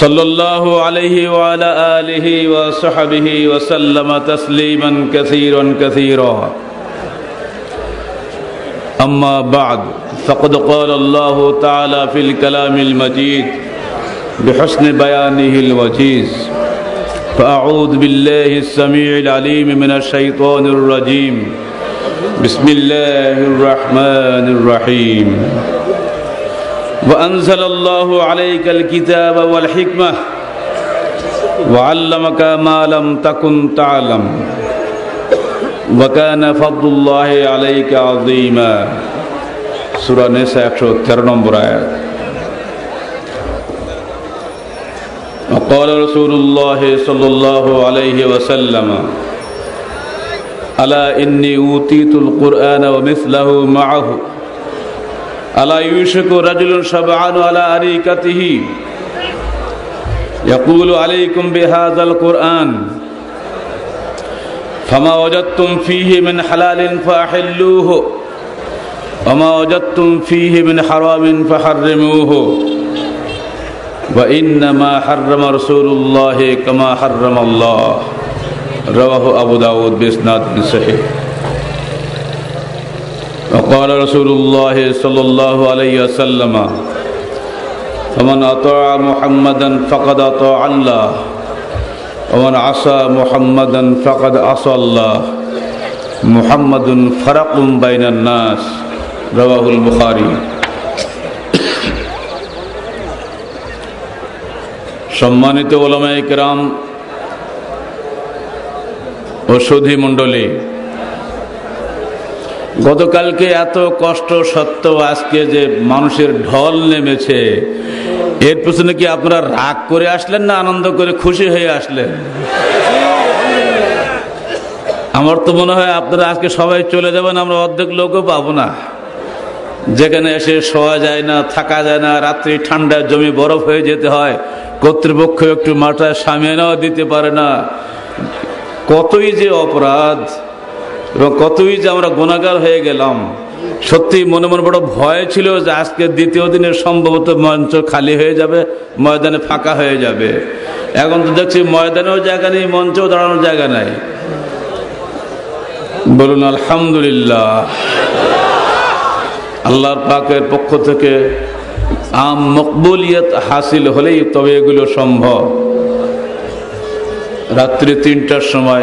صلی اللہ علیہ وعلی آلہ وصحبہ وسلم تسلیما كثيرا كثيرا اما بعد، فقد قال اللہ تعالی فی الكلام المجید بحسن بیانه الوجیز. فاعوذ باللہ السمیع العلیم من الشیطان الرجیم. بسم اللہ الرحمن الرحیم. وأنزل الله عليك الكتاب والحكمة وعلمك ما لم تكن تعلم وكان فضل الله عليك عظيما سورة نساء اكشو ترنم وقال رسول الله صلى الله عليه وسلم ألا إني أوتيت القرآن ومثله معه ألا يوشك رجل شبعان على أريكته؟ يقول عليكم بهذا القرآن، فما وجدتم فيه من حلال فأحلوه، وما وجدتم فيه من حرام فحرموه، وإنما حرم رسول الله كما حرم الله، رواه أبو داود بإسناد صحيح. وقال رسول الله صلى الله عليه وسلم فمن أطاع محمدا فقد أطاع الله ومن عصى محمدا فقد عصى الله محمد فرق بين الناس رواه البخاري সম্মানিত ওলামাই কেরাম ও সুধী মণ্ডলী গতকালকে এত কষ্ট সত্ত্বেও আজকে যে মানুষের ঢল নেমেছে, এর পেছনে কি আপনারা রাগ করে আসলেন না আনন্দ করে খুশি হয়ে আসলেন? আমার তো মনে হয় আপনারা আজকে সবাই চলে যাবেন, আমরা অর্ধেক লোকও পাবো না। যেখানে এসে শোয়া যায় না, থাকা যায় না, রাত্রি ঠান্ডায় জমি বরফ হয়ে যেতে হয়, কর্তৃপক্ষ একটু মাথায় সামিয়ানাও দিতে পারে না। কতই যে অপরাধ! এবং কতই যে আমরা গুণাগার হয়ে গেলাম। সত্যি মনে মনে বড় ভয় ছিল যে আজকে দ্বিতীয় দিনের সম্ভবত মঞ্চ খালি হয়ে যাবে, ময়দানে ফাঁকা হয়ে যাবে। এখন তো দেখছি ময়দানেও জায়গা নেই, মঞ্চেও দাঁড়ানোর জায়গা নাই। বলুন, আলহামদুলিল্লাহ। আল্লাহর পাকের পক্ষ থেকে আম মকবুলিয়ত হাসিল হলেই তবে এগুলো সম্ভব। রাত্রি তিনটার সময়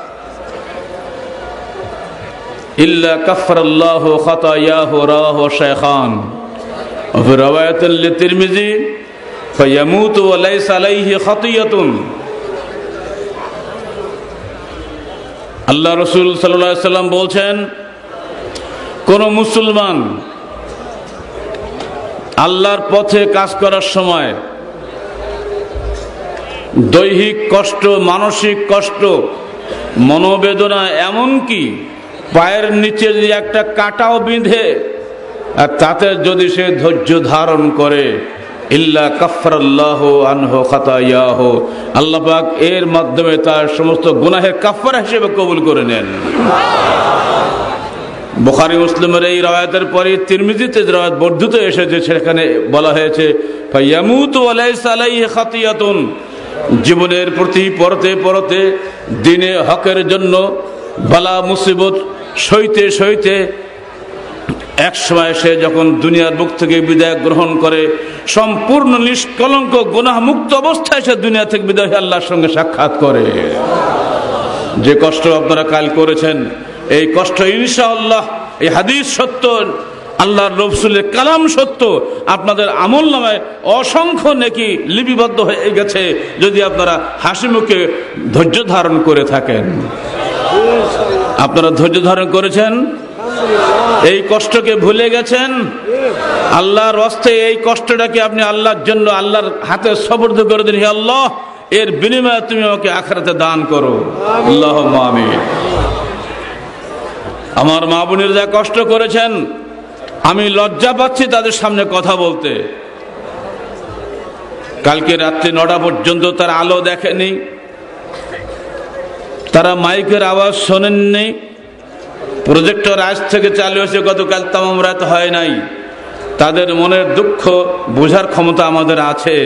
إلا كفر الله خطاياه رواه الشيخان وفي رواية للترمذي فيموت وليس عليه خطية আল্লাহ রসুল সাল্লাহ সাল্লাম বলছেন কোন মুসলমান আল্লাহর পথে কাজ করার সময় দৈহিক কষ্ট মানসিক কষ্ট মনোবেদনা এমন কি পায়ের নিচে যদি একটা কাটাও বিঁধে, আর তাতে যদি সে ধৈর্য ধারণ করে, ইল্লা কাফরাল্লাহ আনহ খাতাইয়াহ আল্লাহ পাক এর মাধ্যমে তার সমস্ত গুনাহের কাফারা হিসেবে কবুল করে নেন। বোখারি মুসলিমের এই রায়াতের পরে তিরমিজিতে রায়াত বর্ধিত এসেছে, সেখানে বলা হয়েছে জীবনের প্রতি পরতে পরতে দিনে হকের জন্য বালা মুসিবত সইতে সইতে এক সময় সে যখন দুনিয়ার বুক থেকে বিদায় গ্রহণ করে, সম্পূর্ণ নিষ্কলঙ্ক, গুনাহমুক্ত অবস্থায় সে দুনিয়া থেকে বিদায় আল্লাহর সঙ্গে সাক্ষাৎ করে। যে কষ্ট আপনারা কাল করেছেন, এই কষ্ট ইনশাআল্লাহ, এই হাদিস সত্য, আল্লাহর রফসুলের কালাম সত্য, আপনাদের আমল নামায় অসংখ্য নেকি লিপিবদ্ধ হয়ে গেছে, যদি আপনারা হাসি মুখে ধৈর্য ধারণ করে থাকেন। আপনারা ধৈর্য ধারণ করেছেন? এই কষ্টকে ভুলে গেছেন? আল্লাহর অস্তে এই কষ্টটাকে আপনি আল্লাহর জন্য আল্লাহর হাতে সবর্দ করে দিন। হে আল্লাহ, এর বিনিময়ে তুমি আমাকে আখড়াতে দান করো। আল্লাহ আমি আমার মা বোনের যা কষ্ট করেছেন, আমি লজ্জা পাচ্ছি তাদের সামনে কথা বলতে। কালকে রাত্রি নটা পর্যন্ত তার আলো দেখেনি। তারা মাইকের আওয়াজ শোনেননি। প্রজেক্টর আজ থেকে চালু হয়েছে, গতকাল তামাম রাত হয় নাই। তাদের মনের দুঃখ বোঝার ক্ষমতা আমাদের আছে।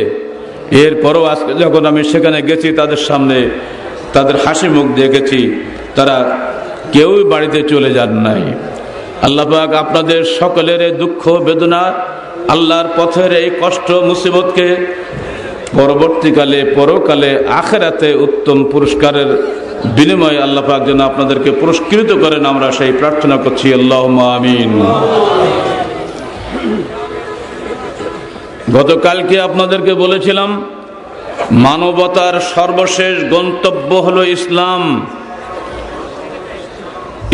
এরপরও আজকে যখন আমি সেখানে গেছি, তাদের সামনে তাদের হাসি মুখ দেখেছি, তারা কেউই বাড়িতে চলে যান নাই। আল্লাপাক আপনাদের সকলের এই দুঃখ, বেদনা, আল্লাহর পথের এই কষ্ট, মুসিবতকে পরবর্তীকালে, পরকালে, আখেরাতে উত্তম পুরস্কারের বিনিময়ে আল্লাহ পাক যেন আপনাদেরকে পুরস্কৃত করেন, আমরা সেই প্রার্থনা করছি আল্লাহ আমিন। গতকালকে আপনাদেরকে বলেছিলাম, মানবতার সর্বশেষ গন্তব্য হলো ইসলাম।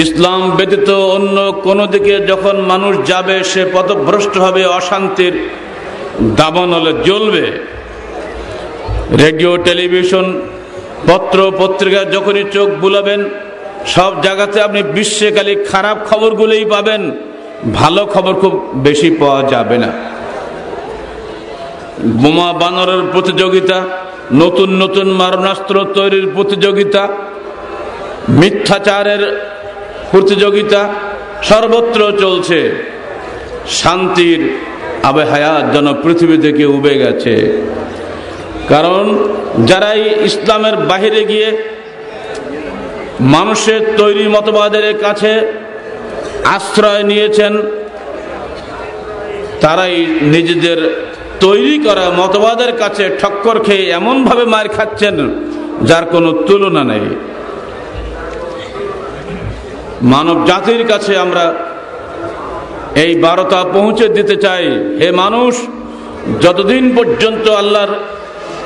ইসলাম ব্যতীত অন্য কোনো দিকে যখন মানুষ যাবে, সে পথভ্রষ্ট হবে, অশান্তির দাবানলে জ্বলবে। রেডিও, টেলিভিশন পত্র পত্রিকা যখনই চোখ বুলাবেন, সব জায়গাতে আপনি বিশ্বে খালি খারাপ খবরগুলোই পাবেন, ভালো খবর খুব বেশি পাওয়া যাবে না। বোমা বানরের প্রতিযোগিতা, নতুন নতুন মারণাস্ত্র তৈরির প্রতিযোগিতা, মিথ্যাচারের প্রতিযোগিতা, সর্বত্র চলছে। শান্তির আবে হায়াত যেন পৃথিবী থেকে উবে গেছে। কারণ যারাই ইসলামের বাহিরে গিয়ে মানুষের তৈরি মতবাদের কাছে আশ্রয় নিয়েছেন, তারাই নিজেদের তৈরি করা মতবাদের কাছে ঠক্কর খেয়ে এমনভাবে মার খাচ্ছেন যার কোনো তুলনা নেই। মানব জাতির কাছে আমরা এই বারতা পৌঁছে দিতে চাই। হে মানুষ, যতদিন পর্যন্ত আল্লাহর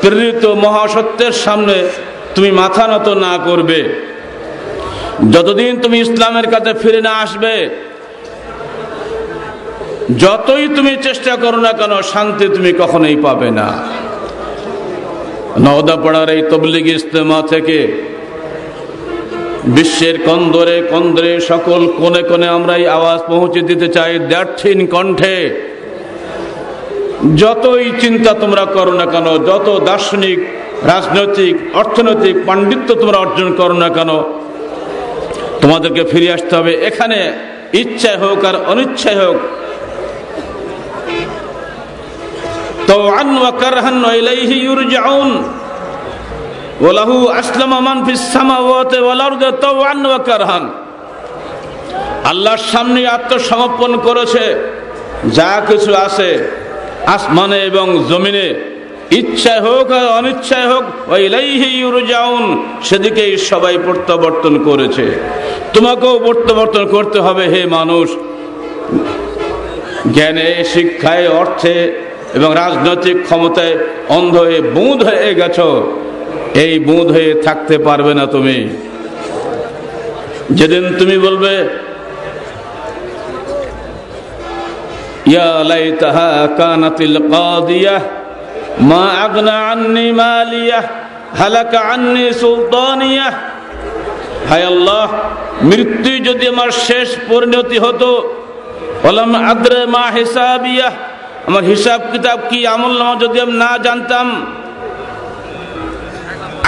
প্রেরিত মহাসত্যের সামনে তুমি মাথা নত না করবে। যতদিন তুমি ইসলামের কাছে ফিরে না আসবে, যতই তুমি চেষ্টা করো না কেন, শান্তি তুমি কখনোই পাবে না। নওদাপাড়ার এই তবলিগ ইস্তেমা থেকে বিশ্বের কন্দরে কন্দরে সকল কোনে কোনে আমরা এই আওয়াজ পৌঁছে দিতে চাই। দ্যার্থিন কণ্ঠে যতই চিন্তা তোমরা করো না কেন, যত দার্শনিক, রাজনৈতিক, অর্থনৈতিক পাণ্ডিত্য তোমরা অর্জন করো না কেন, তোমাদেরকে ফিরে আসতে হবে। এখানে ইচ্ছায় হোক আর অনিচ্ছায় হোক। তো ওলাহু আসলাম মান ফিস সামাওয়াতি ওয়াল আরদি তাওআন ওয়া কারহান। আল্লাহর সামনে আত্মসমর্পণ করেছে। যা কিছু আছে আসমানে এবং জমিনে, ইচ্ছায় হোক আর অনিচ্ছায় হোক যাউন সেদিকেই সবাই প্রত্যাবর্তন করেছে। তোমাকেও প্রত্যাবর্তন করতে হবে, হে মানুষ। জ্ঞানে, শিক্ষায়, অর্থে এবং রাজনৈতিক ক্ষমতায় অন্ধ হয়ে, বুঁদ হয়ে গেছ। এই বুঁদ হয়ে থাকতে পারবে না তুমি। যেদিন তুমি বলবে يا ليتها كانت القاضية ما أغنى عني مالية هلك عني سلطانية হায় আল্লাহ মৃত্যু যদি আমার শেষ পরিণতি হতো বললাম আদ্রে মা হিসাবিয়া আমার হিসাব কিতাব কি আমল নামা যদি আমি না জানতাম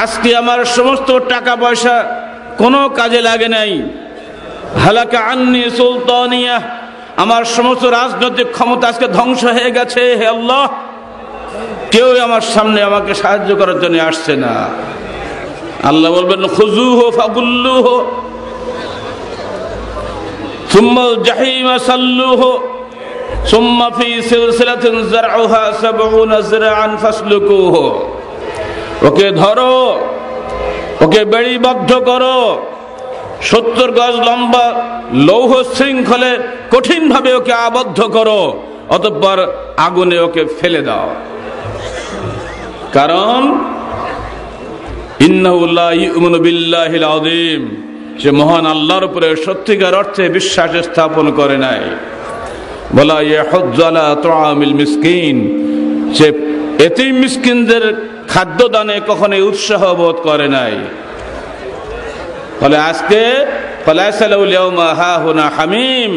আজকে আমার সমস্ত টাকা পয়সা কোনো কাজে লাগে নাই হালাকা আন্নি সুলতানিয়া আমার সমস্ত রাজনৈতিক ক্ষমতা আজকে ধ্বংস হয়ে গেছে, হে আল্লাহ। কেউ আমার সামনে আমাকে সাহায্য করার জন্য আসছে না। আল্লাহ বলবেন খুজু হো ফাগুল্লু হো সুম্মল জাহিমা সাল্লু হো সুম্মা ফি সিলসিলাতিন জারউহা সাবউনা জিরআন ফাসলুকুহু। ওকে ধরো, ওকে বেড়িবদ্ধ করো। সত্তর গজ লম্বা লৌহ শৃঙ্খলে কঠিন ভাবে ওকে আবদ্ধ করো, অতঃপর আগুনে ওকে ফেলে দাও। কারণ সে মহান আল্লাহর উপরে সত্যিকার অর্থে বিশ্বাস স্থাপন করে নাই। বলা মিসকিন। সে এতি মিসকিনদের খাদ্য দানে কখনোই উৎসাহ বোধ করে নাই। ফলে আজকে হামিম,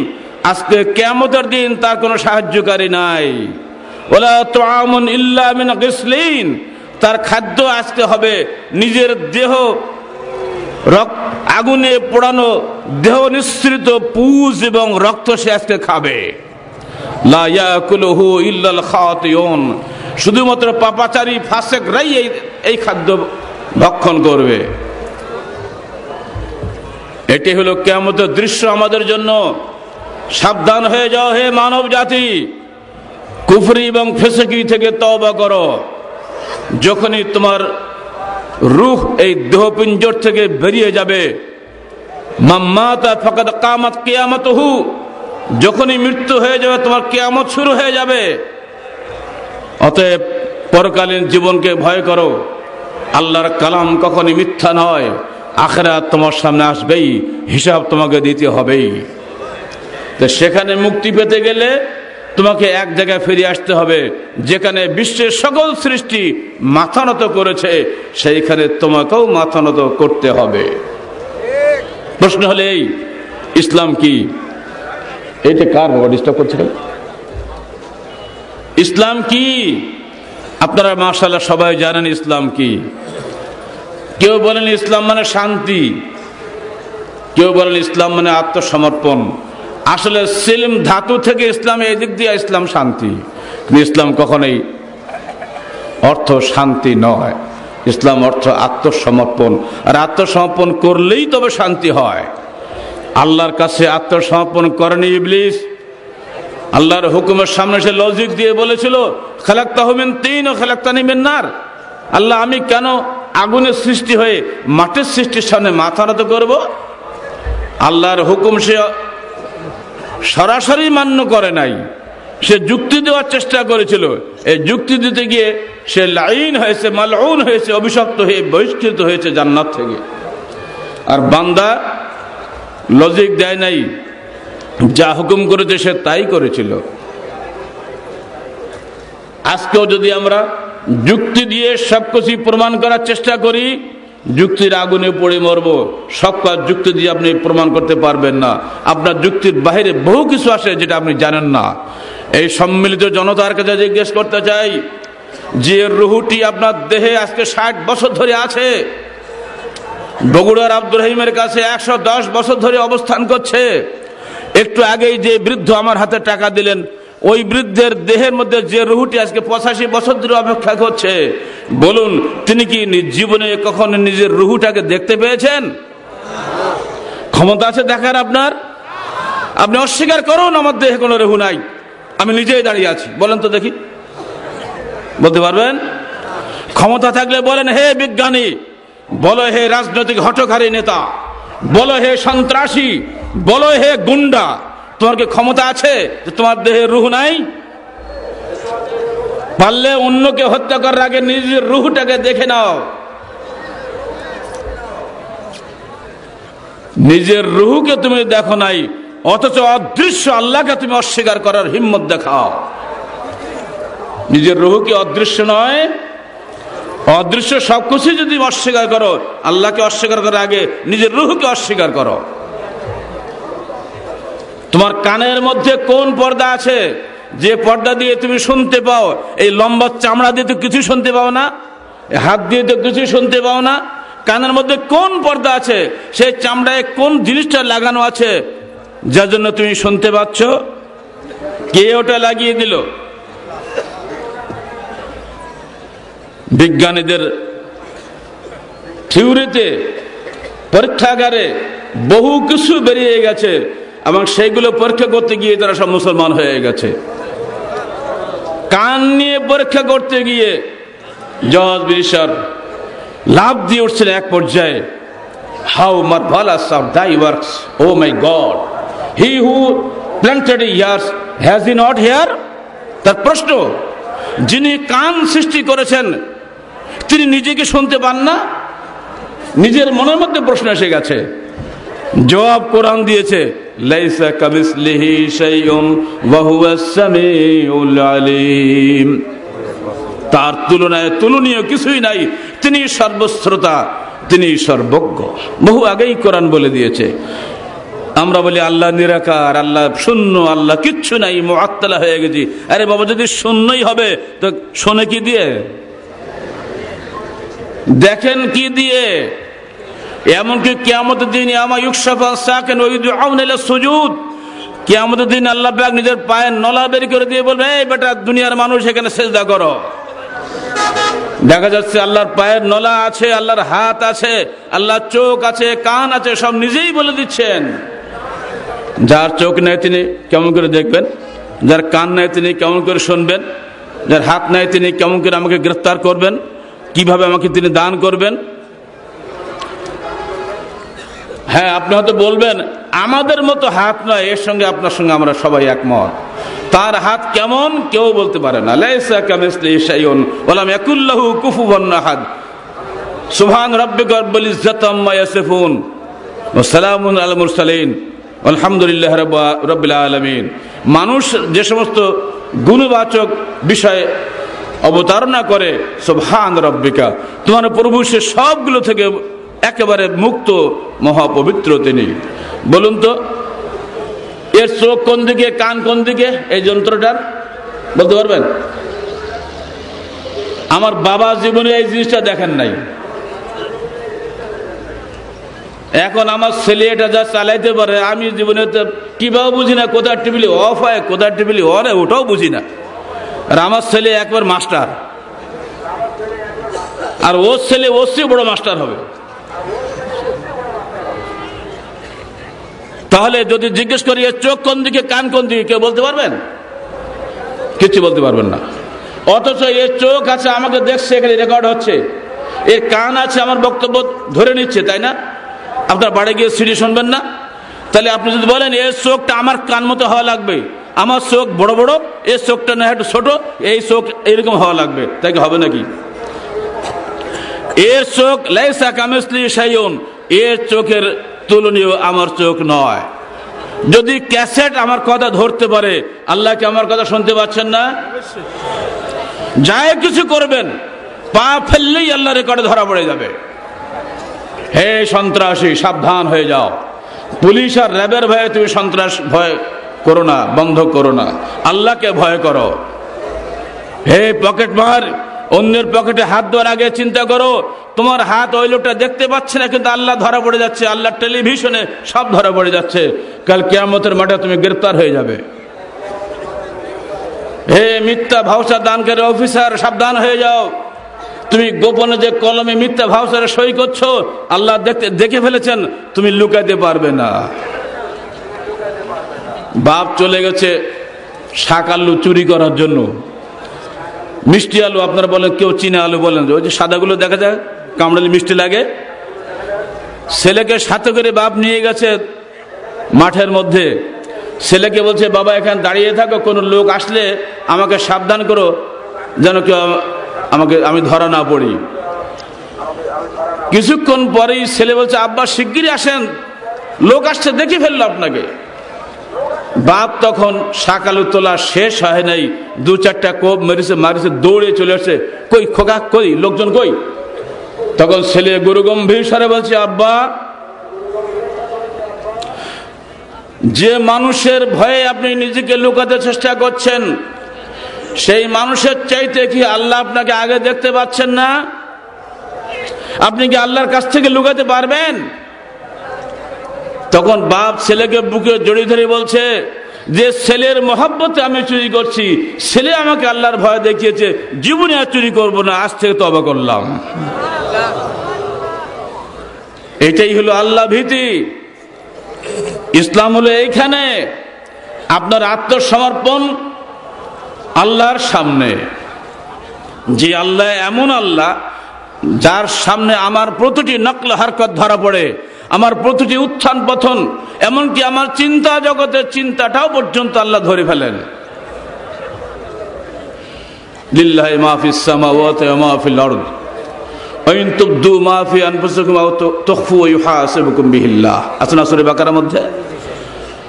আজকে কেমতের দিন তার কোনো সাহায্যকারী নাই। ওলা তো আমন তার খাদ্য আজকে হবে নিজের দেহ আগুনে পোড়ানো, দেহ নিঃসৃত পুজ এবং রক্ত সে আজকে খাবে। শুধুমাত্র পাপাচারী ফাঁসেক ফাঁসেকরাই এই খাদ্য ভক্ষণ করবে। এটি হলো কেমন দৃশ্য আমাদের জন্য। সাবধান হয়ে যাও হে মানব জাতি। কুফরি এবং ফেসকি থেকে তবা করো। যখনই তোমার রুখ এই দেহপিঞ্জর থেকে বেরিয়ে যাবে কামাত কেয়ামত হু যখনই মৃত্যু হয়ে যাবে, তোমার কেয়ামত শুরু হয়ে যাবে। অতএব পরকালীন জীবনকে ভয় করো। আল্লাহর কালাম কখনই মিথ্যা নয়। আখেরা তোমার সামনে আসবেই হিসাব তোমাকে দিতে হবেই। তো সেখানে মুক্তি পেতে গেলে তোমাকে এক জায়গায় ফিরে আসতে হবে যেখানে বিশ্বের সকল সৃষ্টি মাথা নত করেছে সেইখানে তোমাকেও মাথা নত করতে হবে। প্রশ্ন হলে এই ইসলাম কি? এটা কার বাবা ডিস্টার্ব করছে ইসলাম কি? আপনারা মার্শাল্লাহ সবাই জানেন ইসলাম কি। কেউ বলেন ইসলাম মানে শান্তি, কেউ বলেন ইসলাম মানে আত্মসমর্পণ। আসলে সিলিম ধাতু থেকে ইসলাম এই দিক দিয়ে ইসলাম শান্তি ইসলাম কখনোই অর্থ শান্তি নয়। ইসলাম অর্থ আত্মসমর্পণ, আর আত্মসমর্পণ করলেই তবে শান্তি হয়। আল্লাহর কাছে আত্মসমর্পণ করেনি ইবলিস। আল্লাহর হুকুমের সামনে সে লজিক দিয়ে বলেছিল খেলাক্তা হবেন তিন ও খেলাক্তা নিবেন নার। আল্লাহ, আমি কেন আগুনের সৃষ্টি হয়ে মাটির সৃষ্টির সামনে মাথা নত করব। আল্লাহর হুকুম সে সরাসরি মান্য করে নাই। সে যুক্তি দেওয়ার চেষ্টা করেছিল। এই যুক্তি দিতে গিয়ে সে লাইন হয়েছে, মালউন হয়েছে, অভিশপ্ত হয়ে বহিষ্কৃত হয়েছে জান্নাত থেকে। আর বান্দা লজিক দেয় নাই, যা হুকুম করেছে সে তাই করেছিল। আজকেও যদি আমরা যুক্তি দিয়ে সবকিছু প্রমাণ করার চেষ্টা করি, যুক্তির আগুনে পড়ে মরব। সব কাজ যুক্তি দিয়ে আপনি প্রমাণ করতে পারবেন না। আপনার যুক্তির বাহিরে বহু কিছু আসে যেটা আপনি জানেন না। এই সম্মিলিত জনতার কাছে জিজ্ঞেস করতে চাই, যে রুহুটি আপনার দেহে আজকে ষাট বছর ধরে আছে, বগুড়ার আব্দুর রহিমের কাছে একশো দশ বছর ধরে অবস্থান করছে। একটু আগেই যে বৃদ্ধ আমার হাতে টাকা দিলেন ওই বৃদ্ধের দেহের মধ্যে যে রুহুটি আজকে পঁচাশি বছর ধরে অপেক্ষা করছে, বলুন, তিনি কি জীবনে কখনো নিজের রুহুটাকে দেখতে পেয়েছেন? ক্ষমতা আছে দেখার আপনার? আপনি অস্বীকার করুন, আমার দেহে কোনো রেহু নাই। আমি নিজেই দাঁড়িয়ে আছি। বলেন তো দেখি। বলতে পারবেন? ক্ষমতা থাকলে বলেন, হে বিজ্ঞানী, বলো হে রাজনৈতিক হটকারী নেতা, বলো হে সন্ত্রাসী, বলো হে গুন্ডা তোমার কি ক্ষমতা আছে যে তোমার দেহে রুহ নাই? পারলে অন্যকে হত্যা করার আগে নিজের রুহটাকে দেখে নাও। নিজের রুহুকে তুমি দেখো নাই, অথচ অদৃশ্য আল্লাহকে তুমি অস্বীকার করার হিম্মত দেখাও। নিজের রুহু কি অদৃশ্য নয়, অদৃশ্য সবকিছু যদি অস্বীকার করো, আল্লাহকে অস্বীকার করার আগে নিজের রুহুকে অস্বীকার করো। তোমার কানের মধ্যে কোন পর্দা আছে? যে পর্দা দিয়ে তুমি শুনতে পাও, এই লম্বা চামড়া দিয়ে তো কিছু শুনতে পাও না হাত দিয়ে তো কিছু শুনতে পাও না, কানের মধ্যে কোন পর্দা আছে? সেই চামড়ায় কোন জিনিসটা লাগানো আছে? যার জন্য তুমি শুনতে পাচ্ছ, কে ওটা লাগিয়ে দিল? বিজ্ঞানীদের থিওরিতে, পরীক্ষাগারে বহু কিছু বেরিয়ে গেছে। এবং সেইগুলো পরীক্ষা করতে গিয়ে তারা সব মুসলমান হয়ে গেছে। কান নিয়ে পরীক্ষা করতে গিয়ে জজ বিশার লাভ দিয়ে উঠছেন এক পর্যায়ে। How marvellous of thy works, oh my God, he who planted years, has he not here? তার প্রশ্ন, যিনি কান সৃষ্টি করেছেন, তিনি নিজেকে শুনতে পান না? নিজের মনের মধ্যে প্রশ্ন এসে গেছে। জবাব কোরআন দিয়েছে কামিসলিহি শাইউন ওয়া হুয়াস সামিউল আলিম। তার তুলনায় তুলনীয় কিছুই নাই। তিনি সর্বশ্রোতা, তিনি সর্বজ্ঞ। বহু আগেই কোরআন বলে দিয়েছে। আমরা বলি, আল্লাহ নিরাকার, আল্লাহ শূন্য, আল্লাহ কিচ্ছু নাই মোয়াত্তলা হয়ে গেছি। আরে বাবা, যদি শূন্যই হবে, তো শোনে কি দিয়ে? দেখেন কি দিয়ে? এমনকি কেমত দিন সুজুদ। কেমত দিন আল্লাহ নিজের পায়ের নলা বের করে দিয়ে বলবে, এই বেটা, দুনিয়ার মানুষ, এখানে সেজদা করো। দেখা যাচ্ছে আল্লাহর পায়ের নলা আছে, আল্লাহর হাত আছে, আল্লাহর চোখ আছে, কান আছে, সব নিজেই বলে দিচ্ছেন। যার চোখ নেই তিনি কেমন করে দেখবেন? যার কান নেই তিনি কেমন করে শুনবেন? যার হাত নেই তিনি কেমন করে আমাকে গ্রেফতার করবেন? কীভাবে আমাকে তিনি দান করবেন? হ্যাঁ আপনি হয়তো বলবেন, আমাদের মতো হাত নয়, এর সঙ্গে আপনার সঙ্গে আমরা সবাই একমত। তার হাত কেমন, কেউ বলতে পারে না। আলমিন। মানুষ যে সমস্ত গুণবাচক বিষয়ে অবতারণা করে সোভান রব্বিকা। তোমার প্রভু সে সবগুলো থেকে একেবারে মুক্ত মহাপবিত্র তিনি। বলুন তো, এর চোখ কোন দিকে, কান কোন দিকে, এই যন্ত্রটার? বলতে পারবেন? আমার বাবা জীবনে এই জিনিসটা দেখেন নাই। এখন আমার ছেলে এটা যা চালাইতে পারে, আমি জীবনে কীভাবে বুঝি না কোথার টেবিলি অফ হয় কোথার টেবিলি অন হয়, ওটাও বুঝি না। আর আমার ছেলে একবার মাস্টার। আর ওর ছেলে ওর বড় মাস্টার হবে। তাহলে যদি জিজ্ঞেস করি চোখ কোন দিকে, কান কোন দিকে? কেউ বলতে পারবেন? কিছু বলতে পারবেন না। অথচ এর চোখ আছে, আমাকে দেখছে, এখানে রেকর্ড হচ্ছে। এর কান আছে, আমার বক্তব্য ধরে নিচ্ছে, তাই না? আপনার বাড়ি গিয়ে সিডি শুনবেন না? তাহলে আপনি যদি বলেন এর চোখটা আমার কান মতো হওয়া লাগবে, আমার চোখ বড় বড় এর চোখটা না একটু ছোট, এই চোখ এরকম হওয়া লাগবে। তাই হবে নাকি? এর চোখ, লাইসা কামেসলি সাইন এর চোখের তুলনীয় আমার চোখ নয়। যদি ক্যাসেট আমার কথা ধরতে পারে আল্লাহকে আমার কথা শুনতে পাচ্ছেন না? যাই কিছু করবেন। পা ফেললেই আল্লাহ রেকর্ডে ধরা পড়ে যাবে। হে সন্ত্রাসী, সাবধান হয়ে যাও। পুলিশ আর র্যাবের ভয়ে তুমি সন্ত্রাস ভয় করো না, বন্ধ করো না। আল্লাহকে ভয় করো। হে পকেট মার অন্যের পকেটে হাত দেওয়ার আগে চিন্তা করো, তোমার হাত ওই লোকটা দেখতে পাচ্ছে না, কিন্তু আল্লাহ ধরা পড়ে যাচ্ছে আল্লাহ টেলিভিশনে সব ধরা পড়ে যাচ্ছে। কাল কেয়ামতের মাঠে তুমি গ্রেপ্তার হয়ে যাবে। হে মিথ্যা ভাষা দানকারী অফিসার, সাবধান হয়ে যাও। তুমি গোপনে যে কলমে মিথ্যা ভাউসারে সই করছ, আল্লাহ দেখতে, দেখে ফেলেছেন, তুমি লুকাইতে পারবে না। বাপ চলে গেছে শাক আলু চুরি করার জন্য। মিষ্টি আলু, আপনারা বলেন, কেউ চিনে আলু বলেন ওই যে সাদাগুলো দেখা যায়, কামড়ালি মিষ্টি লাগে। ছেলেকে সাথে করে বাপ নিয়ে গেছে মাঠের মধ্যে। ছেলেকে বলছে, বাবা, এখানে দাঁড়িয়ে থাকো, কোনো লোক আসলে আমাকে সাবধান করো, যেন কেউ আমাকে, আমি ধরা না পড়ি। কিছুক্ষণ পরেই ছেলে বলছে, আব্বা, শিগগিরই আসেন। লোক আসছে, দেখে ফেলল আপনাকে। বাপ তখন সাকালু তোলা শেষ হয় নাই, দু চারটা কোপ মেরেছে, মারিছে, দৌড়ে চলে আসছে। কই, খোকা, কই, লোকজন কই? তখন ছেলে গুরু গম্ভীর সারে বলছে, আব্বা, যে মানুষের ভয়ে আপনি নিজেকে লুকাতে চেষ্টা করছেন, সেই মানুষের চাইতে কি আল্লাহ আপনাকে আগে দেখতে পাচ্ছেন না? আপনি কি আল্লাহর কাছ থেকে লুকাতে পারবেন? তখন বাপ ছেলেকে বুকে জড়িয়ে ধরে বলছে, যে ছেলের মহাব্বতে আমি চুরি করছি, ছেলে আমাকে আল্লাহর ভয় দেখিয়েছে, জীবনে আর চুরি করব না, আজ থেকে তবা করলাম। এটাই হলো আল্লাহ ভীতি। ইসলাম হলো এইখানে, আপনার আত্মসমর্পণ আল্লাহর সামনে। যে আল্লাহ এমন আল্লাহ, যার সামনে আমার প্রতিটি নকল হারকত ধরা পড়ে আমার প্রতিটি উত্থান পথন, এমনকি আমার চিন্তা জগতের চিন্তাটাও পর্যন্ত আল্লাহ ধরে ফেলেন। লিল্লাহি বিহিল্লাহ। মধ্যে?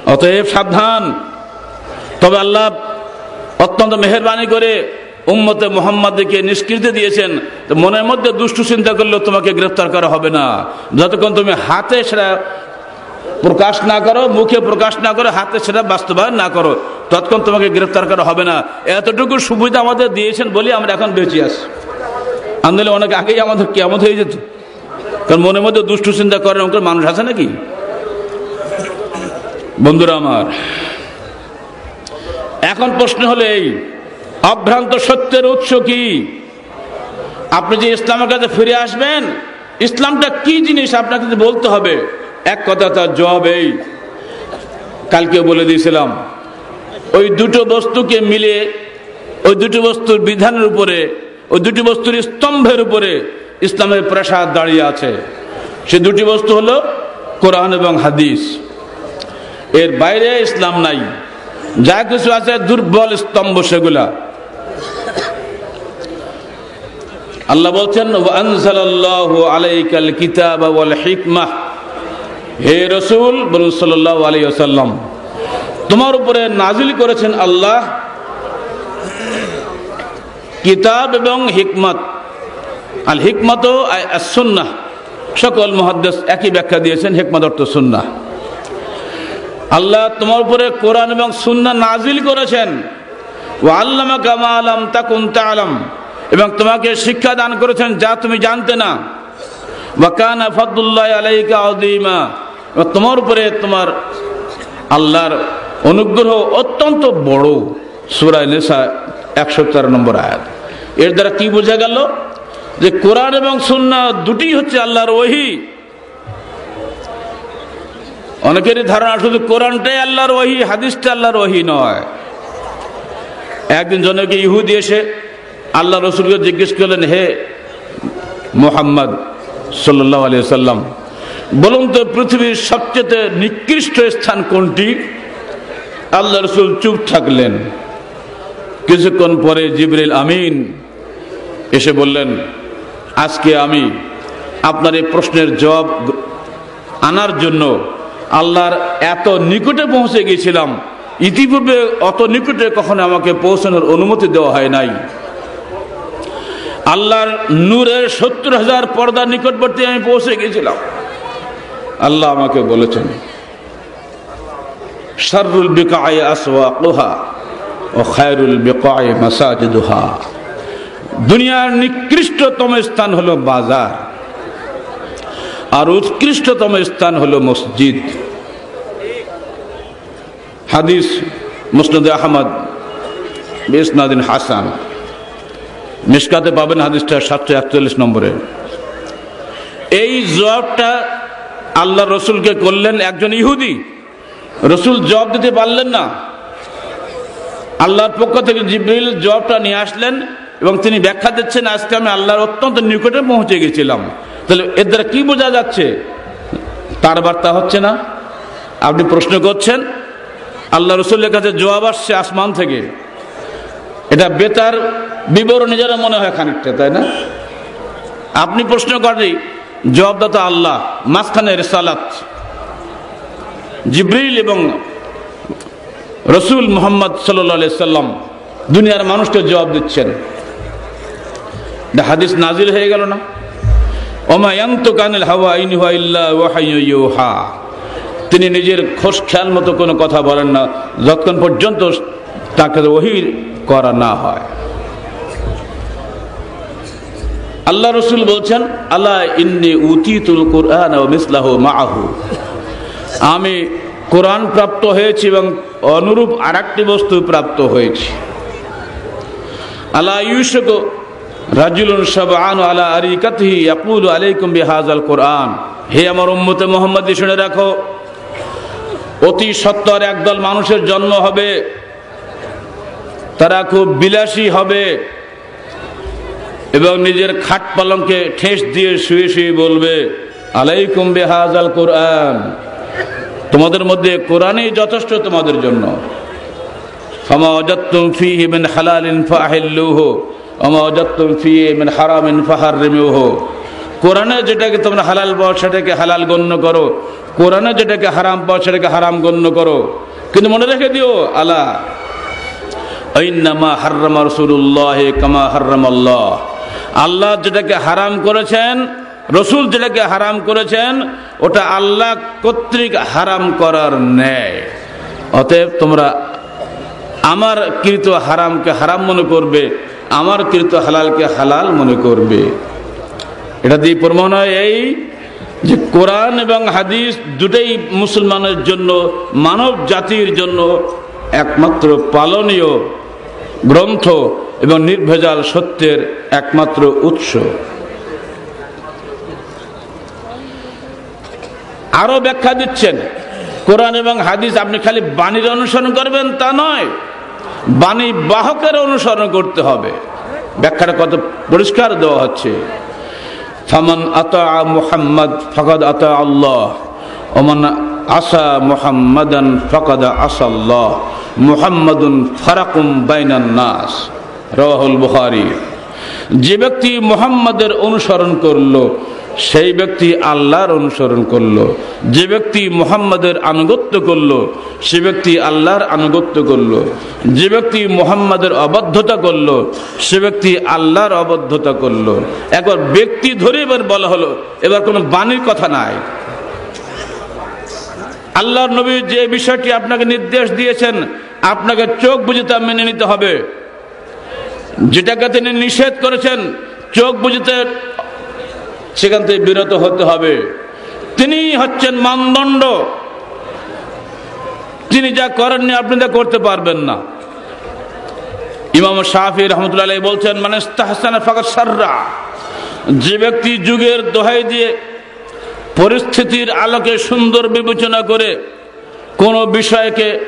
অতএব সাবধান। তবে আল্লাহ অত্যন্ত মেহরবানি করে উম্মতে মোহাম্মদকে নিষ্কৃতি দিয়েছেন, তো মনের মধ্যে দুষ্টু চিন্তা করলেও তোমাকে গ্রেফতার করা হবে না। যতক্ষণ তুমি হাতে সেটা প্রকাশ না করো, মুখে প্রকাশ না করো, হাতে সেটা বাস্তবায়ন না করো, ততক্ষণ তোমাকে গ্রেফতার করা হবে না। এতটুকু সুবিধা আমাদের দিয়েছেন বলে আমরা এখন বেঁচে আছি। আন্দোলন অনেক আগেই আমাদের কেমন হয়ে যেত। কারণ মনের মধ্যে দুষ্টু চিন্তা করেন ওখানে মানুষ আছে নাকি? বন্ধুরা আমার, এখন প্রশ্ন হলো এই অভ্রান্ত সত্যের উৎস কি? আপনি যে ইসলামের কাছে ফিরে আসবেন, ইসলামটা কি জিনিস আপনাকে বলতে হবে? এক কথা তার জবাব এই। কালকে বলে দিয়েছিলাম, ওই দুটো বস্তুকে মিলে, ওই দুটো বস্তুর বিধানের উপরে, ওই দুটি বস্তুর স্তম্ভের উপরে ইসলামের প্রাসাদ দাঁড়িয়ে আছে। সে দুটি বস্তু হলো কোরআন এবং হাদিস। এর বাইরে ইসলাম নাই। যা কিছু আছে দুর্বল স্তম্ভ সেগুলা। আল্লাহ বলছেন আলাইকাল কিতাব হিকমাহ হে রসুল সাল্লাহ তোমার উপরে নাজিল করেছেন আল্লাহ কিতাব এবং হিকমত। আল হিকমত সুন্না সকল মহাদ্দেশ একই ব্যাখ্যা দিয়েছেন, হিকমত অর্থ সুন্না আল্লাহ তোমার উপরে কোরআন এবং সুন্না নাজিল করেছেন। ও আল্লামা কামা আলম তাকুন আলম এবং তোমাকে শিক্ষা দান করেছেন যা তুমি জানতে না। ওয়াকানা ফদুল্লাহ আলাইকা আদিমা তোমার উপরে তোমার আল্লাহর অনুগ্রহ অত্যন্ত বড় সুরায় নেশা একশো তেরো নম্বর আয়াত। এর দ্বারা কি বোঝা গেল? যে কোরআন এবং সুন্না দুটি হচ্ছে আল্লাহর ওহি। অনেকেরই ধারণা শুধু কোরআনটাই আল্লাহর ওহি, হাদিসটা আল্লাহর ওহি নয়। একদিন জনকে ইহুদি এসে আল্লাহ রসুলকে জিজ্ঞেস করলেন, হে মোহাম্মদ সাল্লাহ আলিয়া সাল্লাম বলুন তো পৃথিবীর সবচেয়ে নিকৃষ্ট স্থান কোনটি? আল্লাহ রসুল চুপ থাকলেন। কিছুক্ষণ পরে জিবরিল আমিন এসে বললেন, আজকে আমি আপনার এই প্রশ্নের জবাব আনার জন্য আল্লাহর এত নিকটে পৌঁছে গিয়েছিলাম ইতিপূর্বে অত নিকটে কখনো আমাকে পৌঁছানোর অনুমতি দেওয়া হয় নাই। আল্লাহর নূরের সত্তর হাজার পর্দার নিকটবর্তী আমি পৌঁছে গেছিলাম আল্লাহ আমাকে বলেছেন লোহা ও খায়রুল দুনিয়ার নিকৃষ্টতম স্থান হলো বাজার, আর উৎকৃষ্টতম স্থান হলো মসজিদ। হাদিস মুসনদ আহমদ, বেসনাদিন হাসান। মিসকাতে পাবেন হাদিসটা সাতশো একচল্লিশ নম্বরে। এই জবাবটা আল্লাহ রসুলকে করলেন একজন ইহুদি। রসুল জবাব দিতে পারলেন না। আল্লাহর পক্ষ থেকে জিব্রিল জবাবটা নিয়ে আসলেন এবং তিনি ব্যাখ্যা দিচ্ছেন, আজকে আমি আল্লাহর অত্যন্ত নিকটে পৌঁছে গেছিলাম। তাহলে এর দ্বারা কি বোঝা যাচ্ছে? তার বার্তা হচ্ছে না। আপনি প্রশ্ন করছেন, আল্লাহ রসুলের কাছে জবাব আসছে আসমান থেকে। এটা বেতার বিবরণ নিজেরা মনে হয় খানিকটা, তাই না? আপনি প্রশ্ন করেন, জবাবদাতা আল্লাহ, মাঝখানে রেসালাত। জিব্রিল এবং রসুল মোহাম্মদ সাল্লাম দুনিয়ার মানুষকে জবাব দিচ্ছেন। হাদিস নাজিল হয়ে গেল না? তিনি নিজের খোঁজ খেয়াল মতো কোনো কথা বলেন না, যতক্ষণ পর্যন্ত তাকে ওহি করা না হয়। আল্লাহ রসুল বলছেন আল্লাহ ইন্নি উতিতুল কোরআন মিসলাহ মাহু আমি কোরআন প্রাপ্ত হয়েছি এবং অনুরূপ আর বস্তু প্রাপ্ত হয়েছি। আল্লাহ ইউসক রাজুলুন সাবান আলা আরিকাতহি ইয়াকুলু আলাইকুম বিহাজাল কোরআন। হে আমার উম্মতে মোহাম্মদ শুনে রাখো, অতি সত্তর একদল মানুষের জন্ম হবে, তারা খুব বিলাসী হবে। এবং নিজের খাট পালংকে ঠেস দিয়ে শুয়ে শুয়ে বলবে, আলাইকুম বেহাজাল কোরআন। তোমাদের মধ্যে কোরআনই যথেষ্ট তোমাদের জন্য। যেটাকে তোমরা হালাল সেটাকে হালাল গণ্য করো। যেটাকে হারাম সেটাকে হারাম গণ্য করো। কিন্তু মনে রেখে দিও, আলা আল্লাহ আল্লাহ যেটাকে হারাম করেছেন, রসুল যেটাকে হারাম করেছেন, ওটা আল্লাহ কর্তৃক হারাম করার ন্যায়। অতএব তোমরা আমার কৃত হারামকে হারাম মনে করবে, আমার কৃত হালালকে হালাল মনে করবে। এটা দিয়ে প্রমাণ হয় এই যে কোরআন এবং হাদিস দুটাই মুসলমানের জন্য মানব জাতির জন্য একমাত্র পালনীয় গ্রন্থ। এবং নির্ভেজাল সত্যের একমাত্র উৎস। আরও ব্যাখ্যা দিচ্ছেন, কোরআন এবং হাদিস আপনি খালি বাণীর অনুসরণ করবেন তা নয়, বাণী বাহকের অনুসরণ করতে হবে। ব্যাখ্যাটা কত পরিষ্কার দেওয়া হচ্ছে। ফামান আতা মুহাম্মদ ফকদ আতা আল্লাহ, ওমান আসা মুহাম্মাদান ফকদ আসাল্লাহ মুহাম্মাদুন ফারাকুম বাইনান নাস। রহুল বুখারি। যে ব্যক্তি মুহাম্মাদের অনুসরণ করল, সেই ব্যক্তি আল্লাহর অনুসরণ করল। যে ব্যক্তি মুহাম্মাদের আনুগত্য করল, সে ব্যক্তি আল্লাহর আনুগত্য করল। যে ব্যক্তি মুহাম্মাদের অবদ্ধতা করল, সে ব্যক্তি আল্লাহর অবদ্ধতা করল। একবার ব্যক্তি ধরে এবার বলা হলো, এবার কোনো বাণীর কথা নাই। আল্লাহর নবী যে বিষয়টি আপনাকে নির্দেশ দিয়েছেন, আপনাকে চোখ বুঝে তা মেনে নিতে হবে। যেটাকে তিনি নিষেধ করেছেন, চোখ বুঝতে সেখান থেকে বিরত হতে হবে। তিনি হচ্ছেন মানদণ্ড। তিনি যা করেননি, আপনি তা করতে পারবেন না। ইমাম শাহি রহমতুল্লাহ বলছেন মানে সাররা যে ব্যক্তি যুগের দোহাই দিয়ে পরিস্থিতির আলোকে সুন্দর বিবেচনা করে কোন বিষয়কে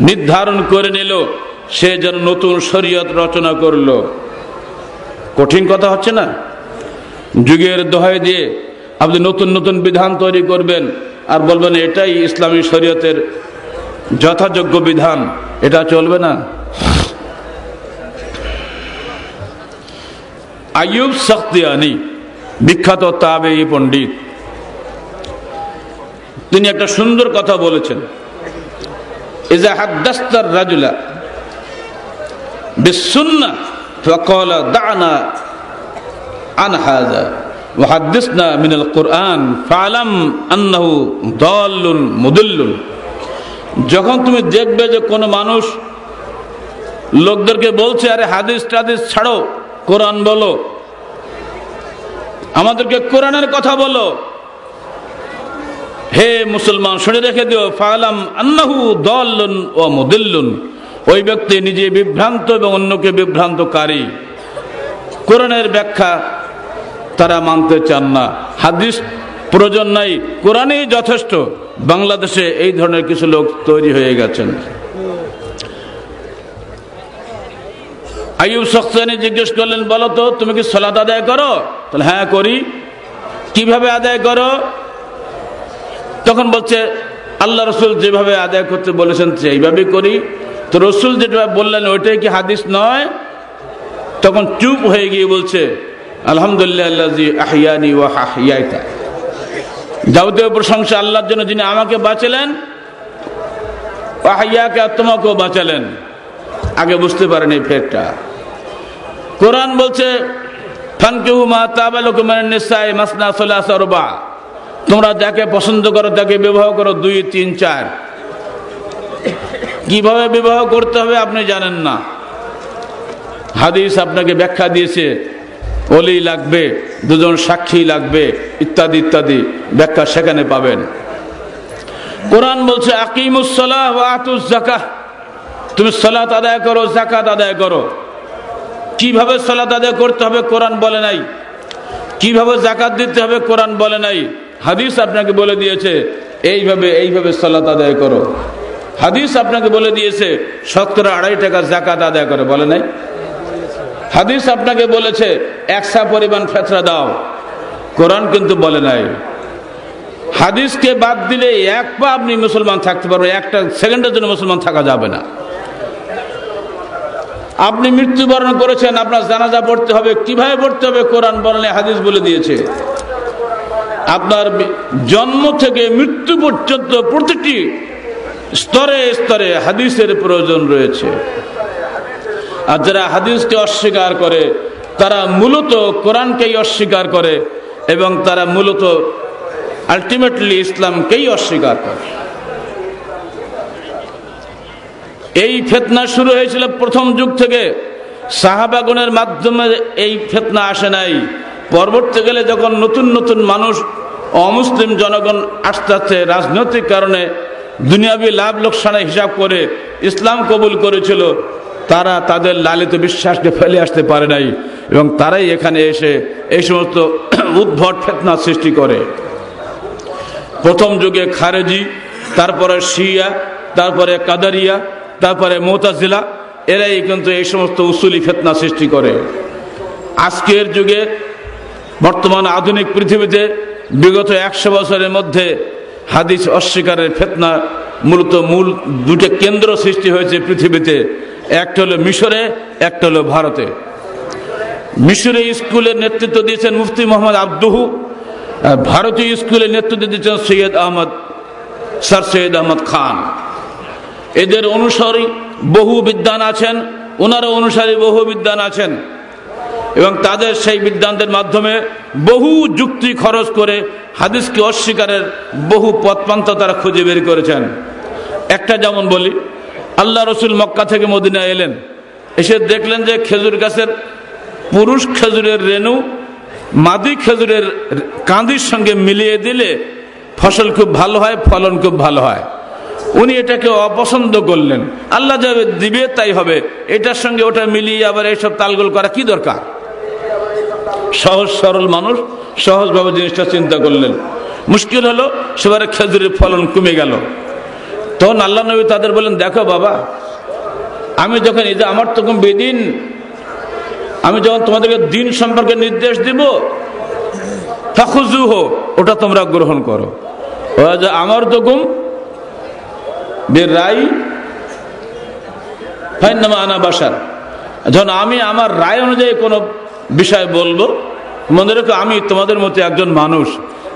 নির্ধারণ করে নিল সে যেন নতুন শরীয়ত রচনা করল। কঠিন কথা হচ্ছে না? যুগের দোহাই দিয়ে আপনি নতুন নতুন বিধান তৈরি করবেন আর বলবেন, এটাই ইসলামী শরীয়তের যথাযোগ্য বিধান। এটা চলবে না। আইয়ুব শক্তিয়ানি বিখ্যাত তাবে পণ্ডিত, তিনি একটা সুন্দর কথা বলেছেন। ইজা রাজুলা বিসুন্না فقال دعنا عن هذا وحدثنا من القرآن فعلم أنه ضال مضل যখন তুমি দেখবে যে কোন মানুষ লোকদেরকে বলছে আরে হাদিস টাদিস ছাড়ো কোরআন বলো আমাদেরকে কোরআনের কথা বলো হে মুসলমান শুনে রেখে দিও ফালাম আন্নাহু দল্লুন ও মুদিল্লুন ওই ব্যক্তি নিজে বিভ্রান্ত এবং অন্যকে বিভ্রান্তকারী। কোরআনের ব্যাখ্যা তারা মানতে চান না। হাদিস প্রয়োজন নাই, কোরআনেই যথেষ্ট। বাংলাদেশে এই ধরনের কিছু লোক তৈরি হয়ে গেছেন। আইব সখসানি জিজ্ঞেস করলেন, বলো তো, তুমি কি সলাত আদায় করো? তাহলে হ্যাঁ করি। কীভাবে আদায় করো? তখন বলছে, আল্লাহ রসুল যেভাবে আদায় করতে বলেছেন সেইভাবে করি। তো রসুল যেটা বললেন, ওইটাই কি হাদিস নয়? তখন চুপ হয়ে গিয়ে বলছে, আলহামদুলিল্লাহ যাবতীয় প্রশংসা আল্লাহর জন্য যিনি আমাকে বাঁচালেন আহিয়াকে তোমাকেও বাঁচালেন। আগে বুঝতে পারেন এই ফেরটা। কোরআন বলছে, ফানকেহু মা তোমরা যাকে পছন্দ করো, তাকে বিবাহ করো, দুই, তিন, চার। কীভাবে বিবাহ করতে হবে আপনি জানেন না। হাদিস আপনাকে ব্যাখ্যা দিয়েছে অলি লাগবে, দুজন সাক্ষী লাগবে, ইত্যাদি ইত্যাদি ব্যাখ্যা সেখানে পাবেন। কোরআন বলছে তুমি সলাত আদায় করো জাকাত আদায় করো। কীভাবে সলাত আদায় করতে হবে কোরআন বলে নাই। কীভাবে জাকাত দিতে হবে কোরআন বলে নাই। হাদিস আপনাকে বলে দিয়েছে, এইভাবে এইভাবে সালাত আদায় করো। হাদিস আপনাকে বলে দিয়েছে শতকরা আড়াই টাকা জাকাত আদায় করে, বলে নাই? হাদিস আপনাকে বলেছে, একশা পরিমাণ ফেতরা দাও। কোরআন কিন্তু বলে নাই। হাদিসকে বাদ দিলে এক পা আপনি মুসলমান থাকতে পারবেন, একটা সেকেন্ডের জন্য মুসলমান থাকা যাবে না। আপনি মৃত্যুবরণ করেছেন, আপনার জানাজা পড়তে হবে, কীভাবে পড়তে হবে? কোরআন বললে হাদিস বলে দিয়েছে। আপনার জন্ম থেকে মৃত্যু পর্যন্ত প্রতিটি স্তরে স্তরে হাদিসের প্রয়োজন রয়েছে। আর যারা হাদিসকে অস্বীকার করে, তারা মূলত কোরআনকেই অস্বীকার করে এবং তারা মূলত আলটিমেটলি ইসলামকেই অস্বীকার করে। এই ফেতনা শুরু হয়েছিল প্রথম যুগ থেকে। সাহাবাগুনের মাধ্যমে এই ফেতনা আসে নাই। পরবর্তীকালে যখন নতুন নতুন মানুষ, অমুসলিম জনগণ আস্তে আস্তে রাজনৈতিক কারণে দুনিয়াবী লাভ লোকসানে হিসাব করে ইসলাম কবুল করেছিল, তারা তাদের লালিত বিশ্বাসকে ফেলে আসতে পারে নাই এবং তারাই এখানে এসে এই সমস্ত উদ্ভট ফেতনা সৃষ্টি করে। প্রথম যুগে খারেজি, তারপরে শিয়া, তারপরে কাদারিয়া, তারপরে মোতাজিলা, এরাই কিন্তু এই সমস্ত উসুলি ফেতনা সৃষ্টি করে। আজকের যুগে বর্তমান আধুনিক পৃথিবীতে বিগত একশো বছরের মধ্যে হাদিস অস্বীকারের ফেতনা মূলত মূল দুটো কেন্দ্র সৃষ্টি হয়েছে পৃথিবীতে। একটা হলো মিশরে, একটা হলো ভারতে। মিশরে স্কুলের নেতৃত্ব দিয়েছেন মুফতি মোহাম্মদ আব্দুহু ভারতীয় স্কুলের নেতৃত্ব দিয়েছেন সৈয়দ আহমদ, স্যার সৈয়দ আহমদ খান। এদের অনুসারী বহু বিদ্যান আছেন, ওনারও অনুসারী বহু বিদ্যান আছেন। এবং তাদের সেই বিদ্যান্তের মাধ্যমে বহু যুক্তি খরচ করে হাদিসকে অস্বীকারের বহু পথপান্ত তারা খুঁজে বের করেছেন। একটা যেমন বলি, আল্লাহ রসুল মক্কা থেকে মদিনা এলেন, এসে দেখলেন যে খেজুর গাছের পুরুষ খেজুরের রেণু, মাদি খেজুরের কাঁদির সঙ্গে মিলিয়ে দিলে ফসল খুব ভালো হয়, ফলন খুব ভালো হয়। উনি এটাকে অপছন্দ করলেন। আল্লাহ যাবে দিবে, তাই হবে। এটার সঙ্গে ওটা মিলিয়ে আবার এইসব তালগোল করা কি দরকার? সহজ সরল মানুষ সহজভাবে জিনিসটা চিন্তা করলেন। মুশকিল হলো, সেবারে খেজুরের ফলন কমে গেল। তখন আল্লাহ নবী তাদের বলেন দেখো বাবা, আমি যখন এই যে আমার তখন বেদিন, আমি যখন তোমাদেরকে দিন সম্পর্কে নির্দেশ দিব ফাখুজু হো ওটা তোমরা গ্রহণ করো। আমার তকুম রাই ফাইনামা আনা বাসার। যখন আমি আমার রায় অনুযায়ী কোনো বিষয় বলব, মনে রেখো আমি তোমাদের মতো একজন মানুষ।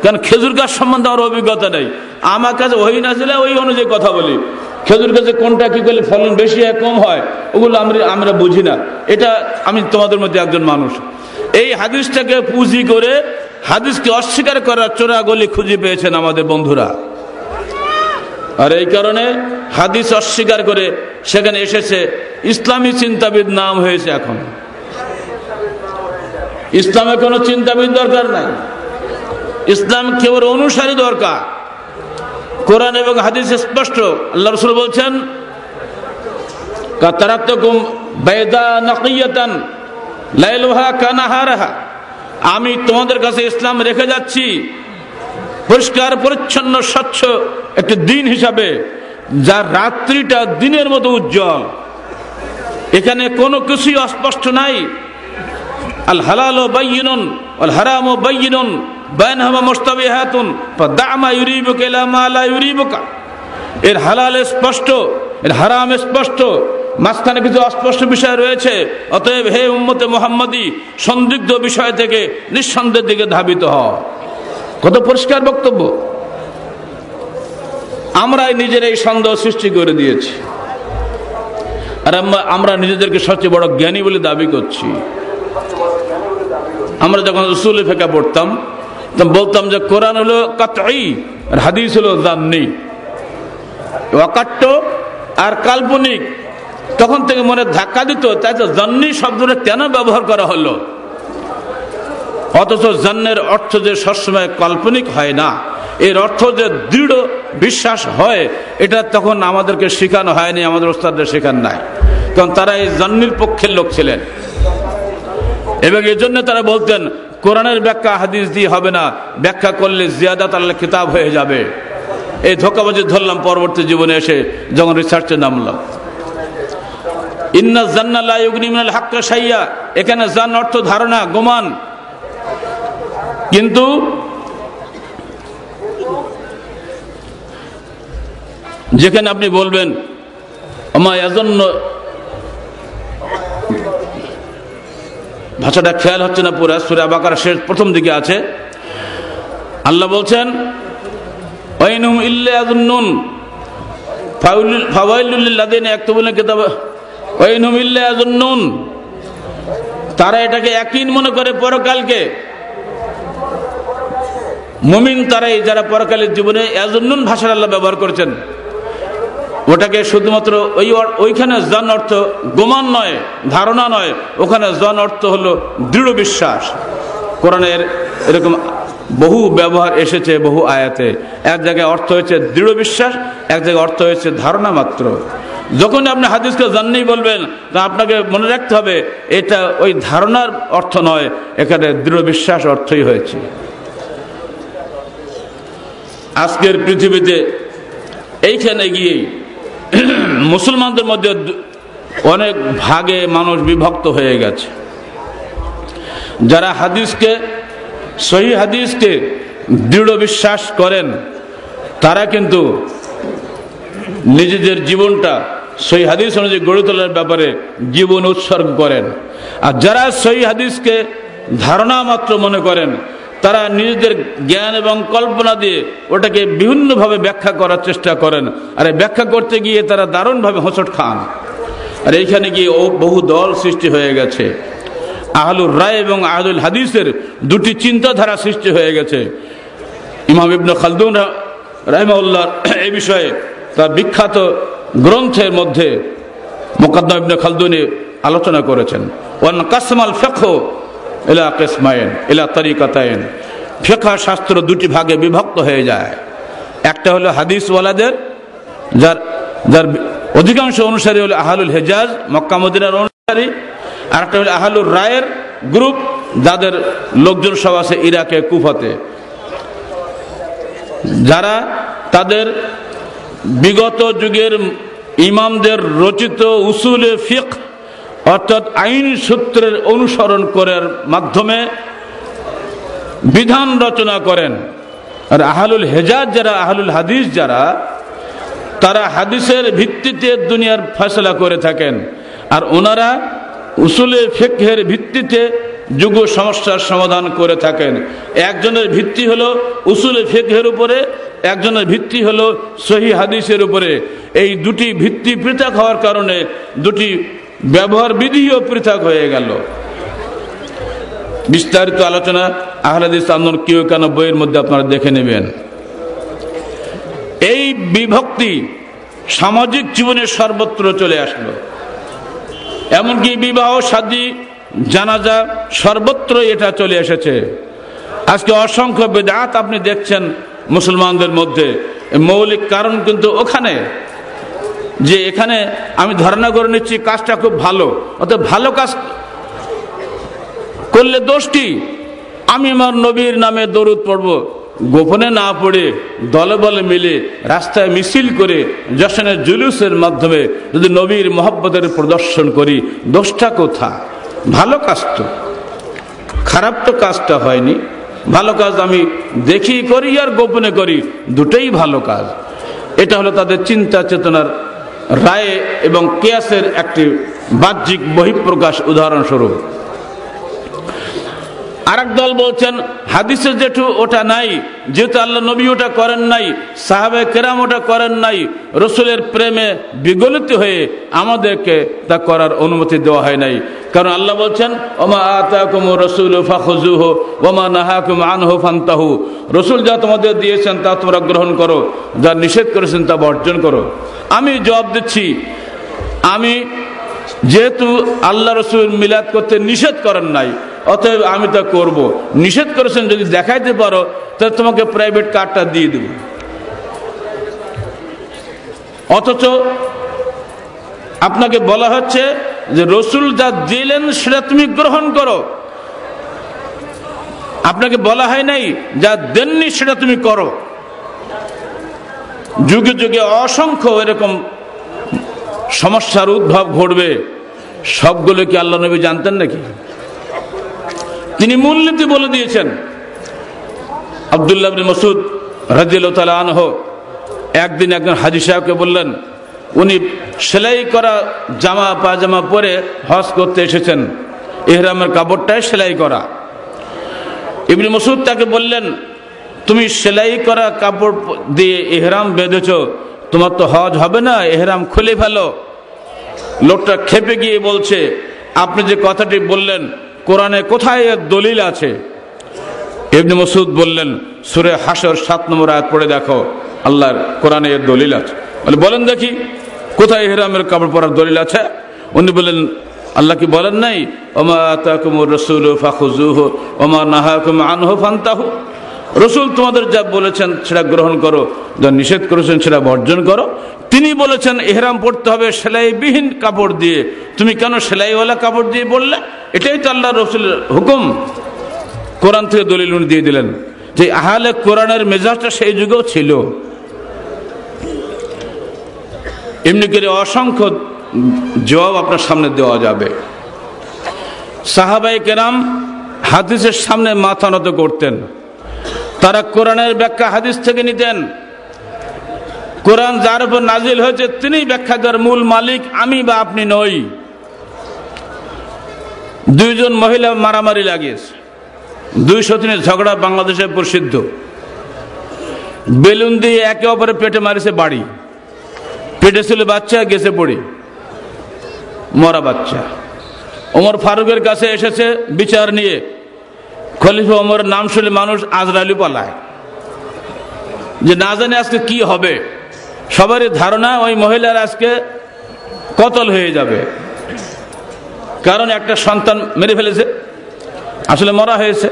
কারণ খেজুর গাছ সম্বন্ধে আমার অভিজ্ঞতা নেই। আমার কাছে ওই না ছিল, ওই অনুযায়ী কথা বলি। খেজুর গাছে কোনটা কি করলে ফলন বেশি হয়, কম হয়, ওগুলো আমরা আমরা বুঝি না। এটা আমি তোমাদের মধ্যে একজন মানুষ। এই হাদিসটাকে পুঁজি করে, হাদিসকে অস্বীকার করার চোরা গলি খুঁজে পেয়েছেন আমাদের বন্ধুরা। আর এই কারণে হাদিস অস্বীকার করে সেখানে এসেছে, ইসলামী চিন্তাবিদ নাম হয়েছে এখন। ইসলামে কোনো চিন্তাবিদ দরকার নাই। ইসলাম কেবল অনুসারী দরকার। কোরআন এবং হাদিস স্পষ্ট। আল্লাহ রসুল বলছেন আমি তোমাদের কাছে ইসলাম রেখে যাচ্ছি। পরিষ্কার, পরিচ্ছন্ন, স্বচ্ছ একটি দিন হিসাবে যার রাত্রিটা দিনের মতো উজ্জ্বল। এখানে কোনো কিছুই অস্পষ্ট নাই। আল হালাল এর স্পষ্ট এর স্পষ্ট, মাঝখানে কিছু অস্পষ্ট বিষয় রয়েছে, অতএব হে উম্মতে সন্দিগ্ধ বিষয় থেকে নিঃসন্দেহের দিকে ধাবিত হ কত পরিষ্কার বক্তব্য। আমরাই নিজের এই সন্দেহ সৃষ্টি করে দিয়েছি। আর আমরা নিজেদেরকে সবচেয়ে বড় জ্ঞানী বলে দাবি করছি। আমরা যখন রসুল ফেঁকা পড়তাম বলতাম যে কোরআন হলো কাতই আর হাদিস হলো জাননি অকাট্য আর কাল্পনিক। তখন থেকে মনে ধাক্কা দিত, তাই তো জান্নি শব্দটা কেন ব্যবহার করা হলো? অথচ জান্নের অর্থ যে সবসময় কাল্পনিক হয় না, এর অর্থ যে দৃঢ় বিশ্বাস হয়, এটা তখন আমাদেরকে শেখানো হয়নি, আমাদের ওস্তাদদের শেখান নাই। কারণ তারা এই জান্নির পক্ষের লোক ছিলেন। এবং এই জন্য তারা বলতেন, কোরআনের ব্যাখ্যা হাদিস দিয়ে হবে না, ব্যাখ্যা করলে জিয়াদা আল্লাহ কিতাব হয়ে যাবে। এই ধোকাবাজি ধরলাম, পরবর্তী জীবনে এসে যখন রিসার্চে নামলাম। ইন্না জান্নাল হাক্কা সাইয়া এখানে জান অর্থ ধারণা, গোমান। কিন্তু যেখানে আপনি বলবেন আমার এজন্য ভাষাটা খেয়াল হচ্ছে না পুরা, সুরা বাকার শেষ প্রথম দিকে আছে। আল্লাহ বলছেন তারা এটাকে একই মনে করে পরকালকে। মুমিন তারাই যারা পরকালের জীবনে এজন্নুন ভাষার আল্লাহ ব্যবহার করেছেন। ওটাকে শুধুমাত্র ওই ওইখানে জন অর্থ গোমান নয়, ধারণা নয়, ওখানে জন অর্থ হলো দৃঢ় বিশ্বাস। কোরআনের এরকম বহু ব্যবহার এসেছে বহু আয়াতে। এক জায়গায় অর্থ হয়েছে দৃঢ় বিশ্বাস, এক জায়গায় অর্থ হয়েছে ধারণা মাত্র। যখন আপনি হাদিসকে জানলেই বলবেন, তা আপনাকে মনে রাখতে হবে, এটা ওই ধারণার অর্থ নয়, এখানে দৃঢ় বিশ্বাস অর্থই হয়েছে। আজকের পৃথিবীতে এইখানে গিয়েই মুসলমানদের মধ্যে অনেক ভাগে মানুষ বিভক্ত হয়ে গেছে। যারা হাদিসকে, সহি হাদিসকে দৃঢ় বিশ্বাস করেন, তারা কিন্তু নিজেদের জীবনটা সহি হাদিস অনুযায়ী গড়ে তোলার ব্যাপারে জীবন উৎসর্গ করেন। আর যারা সহি হাদিসকে ধারণা মাত্র মনে করেন তারা নিজেদের জ্ঞান এবং কল্পনা দিয়ে ওটাকে বিভিন্নভাবে ব্যাখ্যা করার চেষ্টা করেন। আর ব্যাখ্যা করতে গিয়ে তারা দারুণভাবে হোঁচট খান। আর এইখানে গিয়ে ও বহু দল সৃষ্টি হয়ে গেছে। আহলুর রায় এবং আহলুল হাদিসের দুটি চিন্তাধারা সৃষ্টি হয়ে গেছে। ইমাম ইবন খালদুন রাহমাউল্লাহ এই বিষয়ে তার বিখ্যাত গ্রন্থের মধ্যে মোকাদ্দম ইবনে খালদুনি আলোচনা করেছেন। ওয়ান কাসমাল ফেখো এলা কেসমায়েন এলা তরিকাতায়ন ফেখা শাস্ত্র দুটি ভাগে বিভক্ত হয়ে যায়। একটা হলো হাদিসওয়ালাদের যার যার অধিকাংশ অনুসারী হলো আহালুল হেজাজ মক্কামদিনার অনুসারী। আর একটা হলো আহালুর রায়ের গ্রুপ, যাদের লোকজন সব আছে ইরাকে, কুফাতে। যারা তাদের বিগত যুগের ইমামদের রচিত উসুলে ফিক অর্থাৎ আইন সূত্রের অনুসরণ করার মাধ্যমে বিধান রচনা করেন। আর আহলুল হেজাজ যারা, আহলুল হাদিস যারা, তারা হাদিসের ভিত্তিতে দুনিয়ার ফয়সলা করে থাকেন। আর ওনারা উসুলে ফেকের ভিত্তিতে যুগ সমস্যার সমাধান করে থাকেন। একজনের ভিত্তি হলো উসুলে ফেকের উপরে, একজনের ভিত্তি হলো সহি হাদিসের উপরে। এই দুটি ভিত্তি পৃথক হওয়ার কারণে দুটি ব্যবহার বিধিও পৃথক হয়ে গেল। বিস্তারিত আলোচনা আহলাদিস আন্দোলন কেউ কেন বইয়ের মধ্যে আপনারা দেখে নেবেন। এই বিভক্তি সামাজিক জীবনে সর্বত্র চলে আসলো। এমনকি বিবাহ, সাদী, জানাজা, সর্বত্র এটা চলে এসেছে। আজকে অসংখ্য বেদাত আপনি দেখছেন মুসলমানদের মধ্যে। মৌলিক কারণ কিন্তু ওখানে। যে এখানে আমি ধারণা করে নিচ্ছি কাজটা খুব ভালো। অর্থাৎ ভালো কাজ করলে দোষটি। আমি আমার নবীর নামে দরুদ পড়ব। গোপনে না পড়ে দলে বলে মিলে রাস্তায় মিছিল করে যশনের জুলুসের মাধ্যমে যদি নবীর মহব্বতের প্রদর্শন করি, দোষটা কোথা ভালো কাজ তো। খারাপ তো কাজটা হয়নি। ভালো কাজ আমি দেখি করি আর গোপনে করি, দুটোই ভালো কাজ। এটা হলো তাদের চিন্তা চেতনার রায় এবং কেয়াসের একটি বাহ্যিক বহিঃপ্রকাশ উদাহরণস্বরূপ। আরেক দল বলছেন হাদিসের যেটু ওটা নাই, যেহেতু আল্লাহ নবী ওটা করেন নাই সাহাবে কেরাম ওটা করেন নাই, রসুলের প্রেমে বিগলিত হয়ে আমাদেরকে তা করার অনুমতি দেওয়া হয় নাই। কারণ আল্লাহ বলছেন, ওমা আতাকুম রসুল ফাখুজুহ ওমা নাহাকুম আনহু ফান্তাহু। রসুল যা তোমাদের দিয়েছেন, তা তোমরা গ্রহণ করো, যা নিষেধ করেছেন, তা বর্জন করো। আমি জবাব দিচ্ছি, আমি যেহেতু আল্লাহ রসুল মিলাদ করতে নিষেধ করেন নাই, অতএব আমি তা করব। নিষেধ করেছেন যদি দেখাইতে পারো, তাহলে তোমাকে প্রাইভেট কারটা দিয়ে দেব। অথচ আপনাকে বলা হচ্ছে যে রসুল যা দিলেন সেটা তুমি গ্রহণ করো। আপনাকে বলা হয় নাই, যা দেননি সেটা তুমি করো। যুগে যুগে অসংখ্য এরকম সমস্যার উদ্ভব ঘটবে। সবগুলো কি আল্লাহ নবী জানতেন নাকি? তিনি মূলনীতি বলে দিয়েছেন। আবদুল্লাহ মসুদ রাজিল আনহ একদিন একজন হাজি সাহেবকে বললেন, উনি সেলাই করা জামা পাজামা পরে হজ করতে এসেছেন। এহরামের কাপড়টাই সেলাই করা। ইবনি মসুদ তাকে বললেন, তুমি সেলাই করা কাপড় দিয়ে এহরাম বেঁধেছ তোমার তো হজ হবে না, এহরাম খুলে ফেলো। লোকটা খেপে গিয়ে বলছে, আপনি যে কথাটি বললেন, কোরআনে কোথায় দলিল আছে? ইবনে মসুদ বললেন, সুরে হাসর সাত নম্বর আয়াত পড়ে দেখো, আল্লাহর কোরআনে এর দলিল আছে। বলে, বলেন দেখি, কোথায় হেরামের কাপড় পরার দলিল আছে? উনি বললেন, আল্লাহ কি বলেন নাই? ওমা তাকুমুর রসুল ফাখুজুহ ওমা নাহাকুম আনহু ফান্তাহু। রসুল তোমাদের যা বলেছেন সেটা গ্রহণ করো, যা নিষেধ করেছেন সেটা বর্জন করো। তিনি বলেছেন, এহরাম পড়তে হবে সেলাইবিহীন কাপড় দিয়ে। তুমি কেন সেলাইওয়ালা কাপড় দিয়ে বললে? এটাই তো আল্লাহ রসুলের হুকুম। কোরআন থেকে দলিল উনি দিয়ে দিলেন যে, আহলে কোরআনের মেজাজটা সেই যুগেও ছিল। এমনি করে অসংখ্য জবাব আপনার সামনে দেওয়া যাবে। সাহাবাই কেরাম হাদিসের সামনে মাথা নত করতেন। তারা কোরআনের ব্যাখ্যা হাদিস থেকে নিতেন। কোরআন যার উপর নাজিল হয়েছে তিনি ব্যাখ্যা দেওয়ার মূল মালিক, আমি বা আপনি নই। দুইজন মহিলা মারামারি লাগিয়েছে। দুই সতীনের ঝগড়া বাংলাদেশে প্রসিদ্ধ। বেলুন দিয়ে একে অপরে পেটে মারিছে বাড়ি। পেটে ছিল বাচ্চা, গেছে পড়ি। মরা বাচ্চা। ওমর ফারুকের কাছে এসেছে বিচার নিয়ে। খলিফা ওমরের নাম শুনে মানুষ আজরালি পালায়। যে না জানে আজকে কি হবে। সবারই ধারণা ওই মহিলার আজকে কতল হয়ে যাবে। কারণ একটা সন্তান মেরে ফেলেছে। আসলে মরা হয়েছে।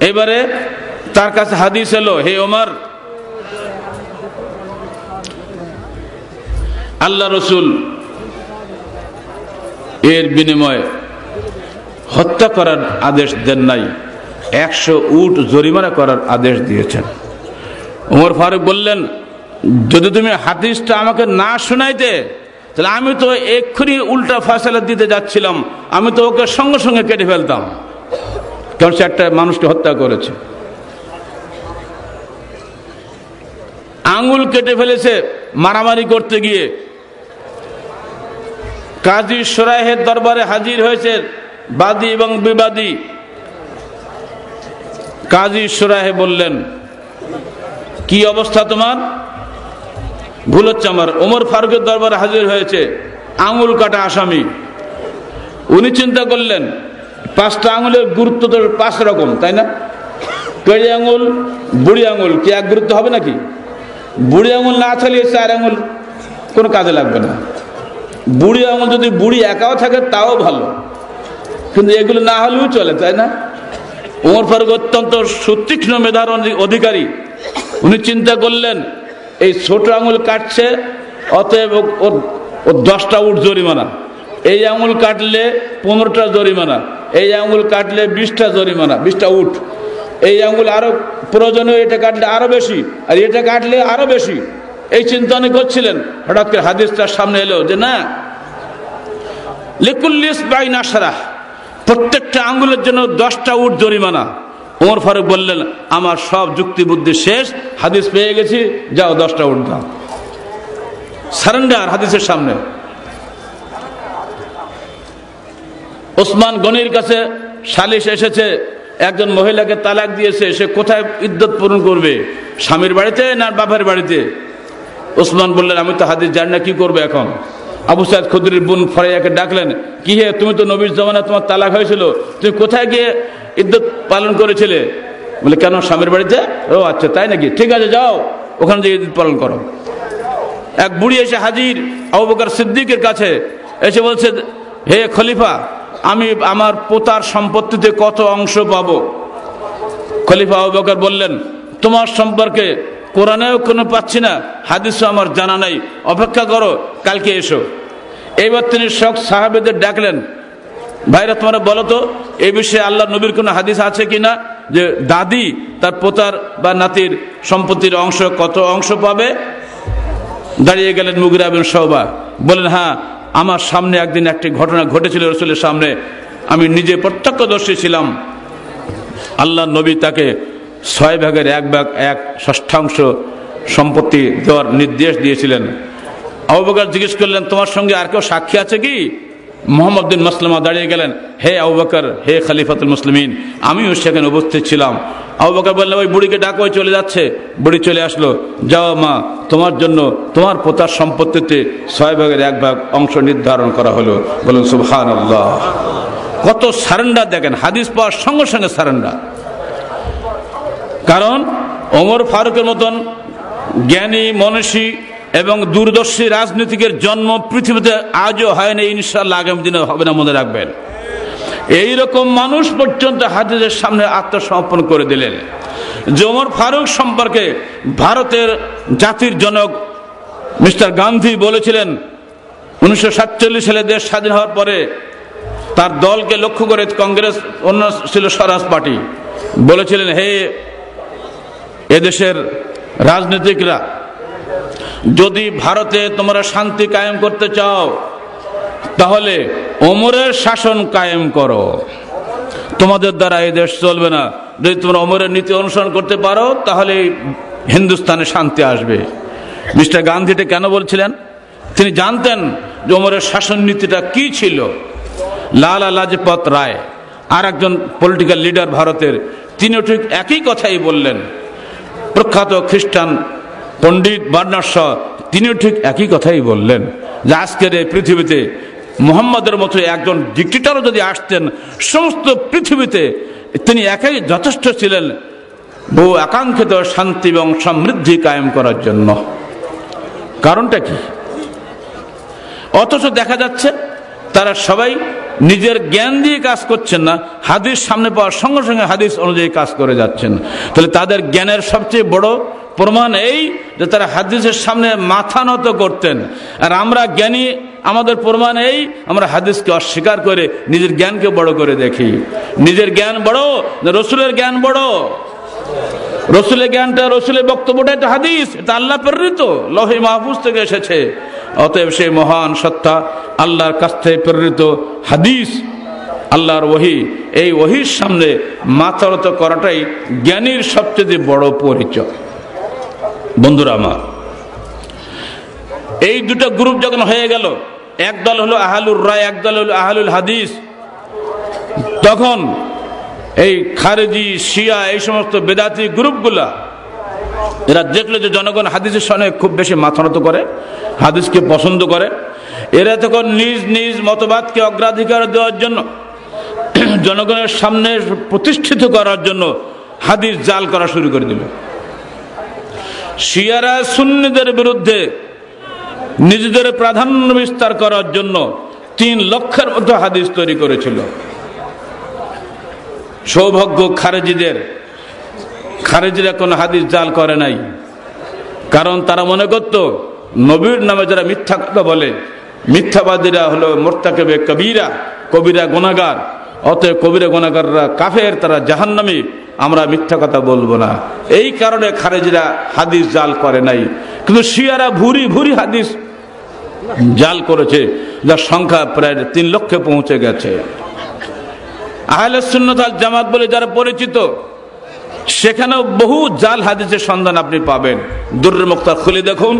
এবারে তার কাছে হাদিস এলো, হে ওমর, আল্লাহ রসুল এর বিনিময়ে হত্যা করার আদেশ দেন নাই। একশো উট জরিমানা করার আদেশ দিয়েছেন। উমর ফারুক বললেন, যদি তুমি হাদিসটা আমাকে না শোনাইতে, তাহলে আমি তো এক্ষুনি উল্টা ফাঁসলা দিতে যাচ্ছিলাম। আমি তো ওকে সঙ্গে সঙ্গে কেটে ফেলতাম। কারণ সে একটা মানুষকে হত্যা করেছে। আঙ্গুল কেটে ফেলেছে মারামারি করতে গিয়ে। কাজী সরাহের দরবারে হাজির হয়েছে বাদী এবং বিবাদী। কাজী সরাহে বললেন, কি অবস্থা তোমার? ভুল হচ্ছে আমার। ওমর ফারুকের দরবারে হাজির হয়েছে আঙুল কাটা আসামি। উনি চিন্তা করলেন, পাঁচটা আঙুলের গুরুত্ব তো পাঁচ রকম, তাই না? পেড়ে আঙুল, বুড়ি আঙুল, কি এক গুরুত্ব হবে নাকি? বুড়ি আঙুল না চালিয়ে চার আঙুল কোনো কাজে লাগবে না। বুড়ি আঙুল যদি বুড়ি একাও থাকে, তাও ভালো। কিন্তু এগুলো না হলেও চলে, তাই না? ওমর ফারুক অত্যন্ত সুতীক্ষ্ণ মেধার অধিকারী। উনি চিন্তা করলেন, এই ছোট আঙুল কাটছে, অতএব ও দশটা উঠ জরিমানা। এই আঙুল কাটলে পনেরোটা জরিমানা, এই আঙুল কাটলে বিশটা জরিমানা, বিশটা উঠ এই আঙুল আরও প্রয়োজনীয়, এটা কাটলে আরও বেশি, আর এটা কাটলে আরও বেশি। এই চিন্তা উনি করছিলেন। হঠাৎ করে হাদিস তার সামনে এলো যে, না লিকুল্লিস বাই নাসারা প্রত্যেকটা আঙ্গুলের জন্য দশটা উঠ জরিমানা। ওমর ফারুক বললেন, আমার সব যুক্তি বুদ্ধি শেষ, হাদিস পেয়ে গেছি, যাও দশটা উঠ দাও। সারেন্ডার হাদিসের সামনে। ওসমান গনির কাছে সালিশ এসেছে, একজন মহিলাকে তালাক দিয়েছে, সে কোথায় ইদ্যত পূরণ করবে, স্বামীর বাড়িতে না বাপের বাড়িতে? ওসমান বললেন, আমি তো হাদিস জানি না, কি করবে এখন? আবু সাইদ খুদ্রির বোন ফরাইয়াকে ডাকলেন, কি হে, তুমি তো নবীর জমানা তোমার তালাক হয়েছিল? তুমি কোথায় গিয়ে ইদ্যত পালন করেছিলে? বলে, কেন, স্বামীর বাড়িতে? ও আচ্ছা তাই নাকি? ঠিক আছে, যাও, ওখানে গিয়ে ঈদ পালন করো। এক বুড়ি এসে হাজির আবু বকর সিদ্দিকের কাছে এসে বলছে, হে খলিফা, আমি আমার পোতার সম্পত্তিতে কত অংশ পাব? খলিফা আবু বকর বললেন, তোমার সম্পর্কে কোরআনেও কোনো পাচ্ছি না, হাদিসও আমার জানা নাই। অপেক্ষা করো, কালকে এসো। এইবার তিনি শখ সাহাবেদের ডাকলেন। ভাইরা, তোমরা বলো তো এই বিষয়ে আল্লাহ নবীর কোন হাদিস আছে কিনা? যে দাদি তার পোতার বা নাতির সম্পত্তির অংশ কত অংশ পাবে? দাঁড়িয়ে গেলেন মুগিরা বিন সহবা বলেন হ্যাঁ আমার সামনে একদিন একটি ঘটনা ঘটেছিল রসুলের সামনে। আমি নিজে প্রত্যক্ষদর্শী ছিলাম। আল্লাহ নবী তাকে ছয় ভাগের এক ভাগ এক ষষ্ঠাংশ সম্পত্তি দেওয়ার নির্দেশ দিয়েছিলেন। আবুবকর জিজ্ঞেস করলেন, তোমার সঙ্গে আর কেউ সাক্ষী আছে কি? মোহাম্মদ বিন মাসলামা দাঁড়িয়ে গেলেন, হে আবুবকর হে খালিফাতুল মুসলিমিন, আমিও সেখানে উপস্থিত ছিলাম। আবুবকর বললেন, ওই বুড়িকে ডাকো চলে যাচ্ছে। বুড়ি চলে আসলো, যাও মা, তোমার জন্য তোমার পোতার সম্পত্তিতে ছয় ভাগের এক ভাগ অংশ নির্ধারণ করা হলো। বলুন সুবহান কত সারেন্ডার দেখেন, হাদিস পাওয়ার সঙ্গে সঙ্গে সারেন্ডার। কারণ ওমর ফারুকের মতন জ্ঞানী, মনীষী এবং দূরদর্শী রাজনীতিকের জন্ম পৃথিবীতে আজও হয়নি ইনশাল্লাহ আগামী দিনে হবে না মনে রাখবেন। এই রকম মানুষ পর্যন্ত হাদিসের সামনে আত্মসমর্পণ করে দিলেন জমর ফারুক সম্পর্কে ভারতের জাতির জনক মিস্টার গান্ধী বলেছিলেন, উনিশশো সাতচল্লিশ সালে দেশ স্বাধীন হওয়ার পরে তার দলকে লক্ষ্য করে কংগ্রেস অন্য ছিল স্বরাজ পার্টি। বলেছিলেন, হে এদেশের রাজনীতিকরা, যদি ভারতে তোমরা শান্তি কায়েম করতে চাও, তাহলে ওমরের শাসন কায়েম করো। তোমাদের দ্বারা এই দেশ চলবে না। যদি তোমরা ওমরের নীতি অনুসরণ করতে পারো, তাহলে হিন্দুস্তানে শান্তি আসবে। মিস্টার গান্ধীটা কেন বলছিলেন? তিনি জানতেন যে ওমরের শাসন নীতিটা কি ছিল। লালা লাজপত রায় আর একজন পলিটিক্যাল লিডার ভারতের তিনি ঠিক একই কথাই বললেন। প্রখ্যাত খ্রিস্টান পণ্ডিত বার্নার তিনিও ঠিক একই কথাই বললেন যে আজকের এই পৃথিবীতে মোহাম্মদের মতো একজন ডিক্টেটারও যদি আসতেন, সমস্ত পৃথিবীতে তিনি একাই যথেষ্ট ছিলেন বহু আকাঙ্ক্ষিত শান্তি এবং সমৃদ্ধি কায়েম করার জন্য। কারণটা কি? অথচ দেখা যাচ্ছে তারা সবাই নিজের জ্ঞান দিয়ে কাজ করছেন না, হাদিস সামনে পাওয়ার সঙ্গে সঙ্গে হাদিস অনুযায়ী কাজ করে যাচ্ছেন। তাহলে তাদের জ্ঞানের সবচেয়ে বড় প্রমাণ এই যে তারা হাদিসের সামনে মাথা নত করতেন। আর আমরা জ্ঞানী, আমাদের প্রমাণ এই, আমরা হাদিসকে অস্বীকার করে নিজের জ্ঞানকে বড় করে দেখি। নিজের জ্ঞান বড় রসুলের জ্ঞান বড়? রসুলের জ্ঞানটা, রসুলের বক্তব্যটা এটা হাদিস, এটা আল্লাহ প্রেরিত, লহে মাহফুজ থেকে এসেছে। অতএব সেই মহান সত্তা আল্লাহর কাছ থেকে প্রেরিত হাদিস, আল্লাহর ওহি। এই ওহির সামনে মাথারত করাটাই জ্ঞানীর সবচেয়ে বড় পরিচয়। বন্ধুরা আমার, এই দুটো গ্রুপ যখন হয়ে গেল একদল হলো আহালুর রায় একদল হলো আহালুল হাদিস, তখন এই খারেজি, শিয়া, এই সমস্ত বেদাতি গ্রুপগুলা এরা দেখল যে জনগণ হাদিসের সঙ্গে খুব বেশি মাথানত করে, হাদিসকে পছন্দ করে। এরা তখন নিজ নিজ মতবাদকে অগ্রাধিকার দেওয়ার জন্য, জনগণের সামনে প্রতিষ্ঠিত করার জন্য হাদিস জাল করা শুরু করে দিল। শিয়ারা সুন্নিদের বিরুদ্ধে নিজেদের প্রাধান্য বিস্তার করার জন্য তিন লক্ষের মতো হাদিস তৈরি করেছিল। সৌভাগ্য খারেজিদের খারেজিরা কোনো হাদিস জাল করে নাই। কারণ তারা মনে করত, নবীর নামে যারা মিথ্যা কথা বলে, মিথ্যাবাদীরা হলো মোর্তাকেবে কবিরা কবিরা গুণাগার অতএব কবিরা গুণাগাররা কাফের, তারা জাহান্নামী, আমরা মিথ্যা কথা বলব না। এই কারণে খারেজিরা হাদিস জাল করে নাই। কিন্তু শিয়ারা ভুরি ভুরি হাদিস জাল করেছে, যার সংখ্যা প্রায় তিন লক্ষে পৌঁছে গেছে। আহলে সুন্নতাল জামাত বলে যারা পরিচিত সেখানেও বহু জাল হাদিসের সন্ধান আপনি পাবেন। দুর্র মুক্তা খুলে দেখুন,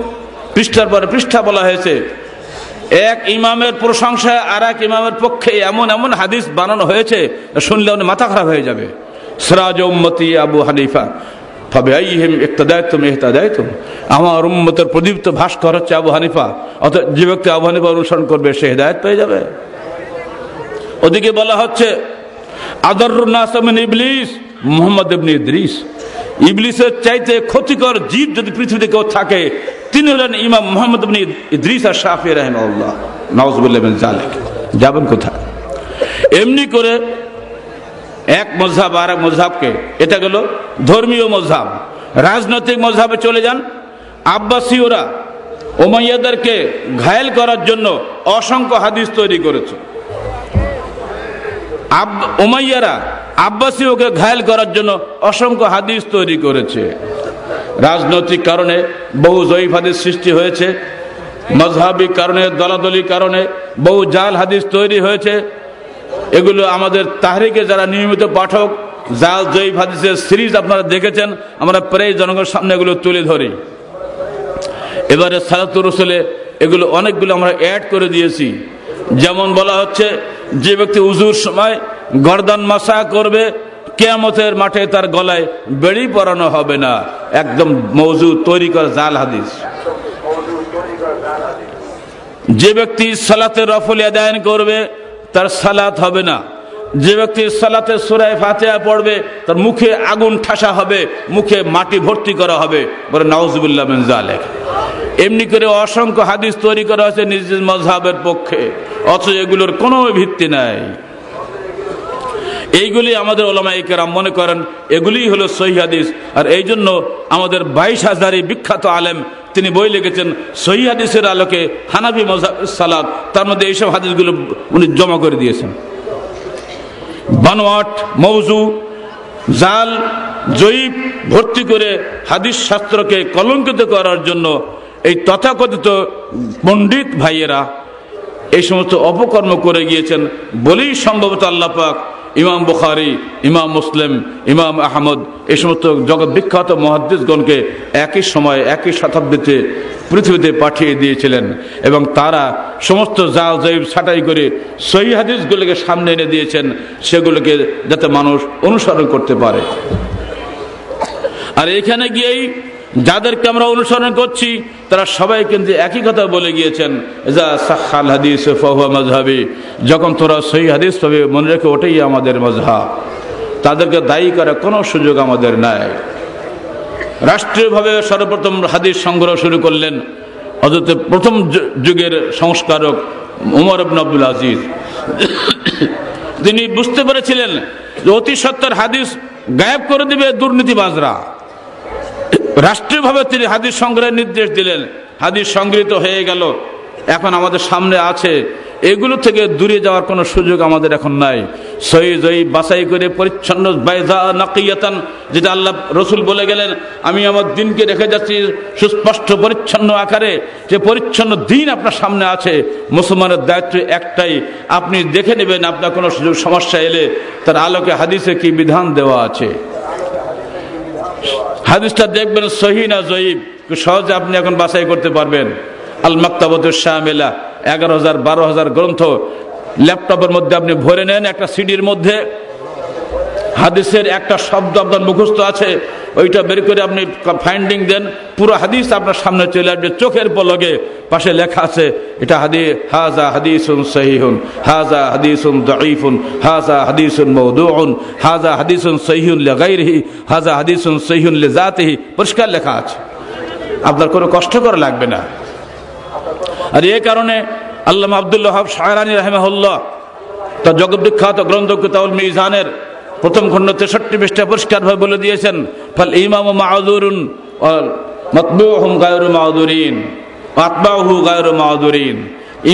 পৃষ্ঠার পরে পৃষ্ঠা বলা হয়েছে। এক ইমামের প্রশংসায় আর এক ইমামের পক্ষে এমন এমন হাদিস বানানো হয়েছে, শুনলে উনি মাথা খারাপ হয়ে যাবে। সিরাজ উম্মতি আবু হানিফা আমার উম্মতের প্রদীপ্ত ভাস্কর হচ্ছে আবু হানিফা অর্থাৎ যে ব্যক্তি আবু হানিফা অনুসরণ করবে, সে হেদায়ত পেয়ে যাবে। ওদিকে বলা হচ্ছে আদরুন্নাসমিন ইবলিস মোহাম্মদ ইবনি ইদ্রিস। ইবলিসের চাইতে ক্ষতিকর জীব যদি পৃথিবীতে কেউ থাকে, তিনি হলেন ইমাম মোহাম্মদ ইবনি ইদ্রিস আর শাফি রাহমাল্লাহ নওয়াজবুল্লাহ জালেক যাবেন কোথায়? এমনি করে এক মজাব আর এক মজাবকে এটা গেল ধর্মীয় মজাব রাজনৈতিক মজাবে চলে যান। আব্বাসীয়রা ওমাইয়াদেরকে ঘায়েল করার জন্য অসংখ্য হাদিস তৈরি করেছে। ওমাইয়ারা আব্বাসী ওকে ঘায়ল করার জন্য অসংখ্য হাদিস তৈরি করেছে। রাজনৈতিক কারণে বহু জয়ীফ হাদিস সৃষ্টি হয়েছে মজহাবি কারণে, দলাদলি কারণে বহু জাল হাদিস তৈরি হয়েছে। এগুলো আমাদের তাহরিকে যারা নিয়মিত পাঠক, জাল, জয়ীফ হাদিসের সিরিজ আপনারা দেখেছেন, আমরা প্রায় জনগণের সামনে এগুলো তুলে ধরি। এবারে সালাতুর রসুলে এগুলো অনেকগুলো আমরা অ্যাড করে দিয়েছি। যেমন বলা হচ্ছে, যে ব্যক্তি উজুর সময় গরদান মশা করবে, কেয়ামতের মাঠে তার গলায় বেড়ি পরানো হবে না। একদম মৌজু তৈরি করা জাল হাদিস। যে ব্যক্তি সালাতে রফল আদায়ন করবে, তার সালাত হবে না। যে ব্যক্তি সালাতে সুরায় ফাতেহা পড়বে, তার মুখে আগুন ঠাসা হবে, মুখে মাটি ভর্তি করা হবে। বলে নওয়াজবুল্লাহ জালেক এমনি করে অসংখ্য হাদিস তৈরি করা হয়েছে নিজ মজহাবের পক্ষে। অথচ এগুলোর কোনো ভিত্তি নাই। এইগুলি আমাদের ওলামা মনে করেন এগুলি হলো সহি আর এই জন্য আমাদের বাইশ হাজারি বিখ্যাত আলেম, তিনি বই লিখেছেন, সহি হাদিসের আলোকে হানাফি সালাদ তার মধ্যে এইসব হাদিসগুলো উনি জমা করে দিয়েছেন। বানোয়াট, মৌজু, জাল, জয়ীব ভর্তি করে হাদিস শাস্ত্রকে কলঙ্কিত করার জন্য এই তথাকথিত পণ্ডিত ভাইয়েরা এই সমস্ত অপকর্ম করে গিয়েছেন। বলেই সম্ভবত আল্লাপাক ইমাম বুখারি, ইমাম মুসলিম, ইমাম আহমদ, এই সমস্ত জগৎ বিখ্যাত মহাদ্দিসগণকে একই সময়, একই শতাব্দীতে পৃথিবীতে পাঠিয়ে দিয়েছিলেন এবং তারা সমস্ত জাল জৈব ছাটাই করে সহি হাদিসগুলোকে সামনে এনে দিয়েছেন, সেগুলোকে যাতে মানুষ অনুসরণ করতে পারে। আর এখানে গিয়েই যাদেরকে আমরা অনুসরণ করছি, তারা সবাই কিন্তু একই কথা বলে গিয়েছেন হাদিস মজহাবি যখন তোরা সহি হাদিস পাবে, মনে রেখে ওটাই আমাদের মজহাব তাদেরকে দায়ী করার কোনো সুযোগ আমাদের নাই। রাষ্ট্রীয়ভাবে সর্বপ্রথম হাদিস সংগ্রহ শুরু করলেন অথচ প্রথম যুগের সংস্কারক উমর আব্দুল আজিজ। তিনি বুঝতে পেরেছিলেন যে অতি সত্তর হাদিস গায়েব করে দিবে দুর্নীতিবাজরা। রাষ্ট্রীয়ভাবে তিনি হাদিস সংগ্রহের নির্দেশ দিলেন। হাদিস সংগৃহীত হয়ে গেল। এখন আমাদের সামনে আছে, এগুলো থেকে দূরে যাওয়ার কোনো সুযোগ আমাদের এখন নাই। সহি জয়ী বাছাই করে পরিচ্ছন্ন নাকিয়াতান, যেটা আল্লাহ রসুল বলে গেলেন, আমি আমার দিনকে রেখে যাচ্ছি সুস্পষ্ট পরিচ্ছন্ন আকারে। যে পরিচ্ছন্ন দিন আপনার সামনে আছে, মুসলমানের দায়িত্ব একটাই। আপনি দেখে নেবেন আপনার কোনো সুযোগ সমস্যা এলে তার আলোকে হাদিসে কি বিধান দেওয়া আছে। হাদিসটা দেখবেন সহি না জয়ীব? সহজে আপনি এখন বাছাই করতে পারবেন। আল মাক্তাবতুর শাহমেলা এগারো হাজার, বারো হাজার গ্রন্থ। ল্যাপটপের মধ্যে আপনি ভরে নেন একটা সিডির মধ্যে। হাদিসের একটা শব্দ আপনার মুখস্থ আছে, ওইটা বের করে আপনি ফাইন্ডিং দেন, পুরো হাদিস আপনার সামনে চলে আসবে, চোখের পলগে পাশে লেখা আছে, এটা হাদি, হাজা হাদিসুন সহিহুন, হাজা হাদিসুন দঈফুন, হাজা হাদিসুন মৌদুউন হাজা হাদিসুন সহিহুন লিগাইরিহি, হাজা হাদিসুন সহিহুন লিজাতিহি, পরিষ্কার লেখা আছে। আপনার কোনো কষ্ট করা লাগবে না। আর এই কারণে আল্লাহ আবদুল্লাহ শাহরানি রহমাহুল্লাহ, তার জগৎ বিখ্যাত গ্রন্থ কিতাউল মিজানের প্রথম খণ্ড তেষট্টি পৃষ্ঠা পরিষ্কারভাবে বলে দিয়েছেন, ফল ইমাম মাহাদুরুন মতবুহম গায়রু মাহাদুরিন আতবাহু গায়রু মাহাদুরিন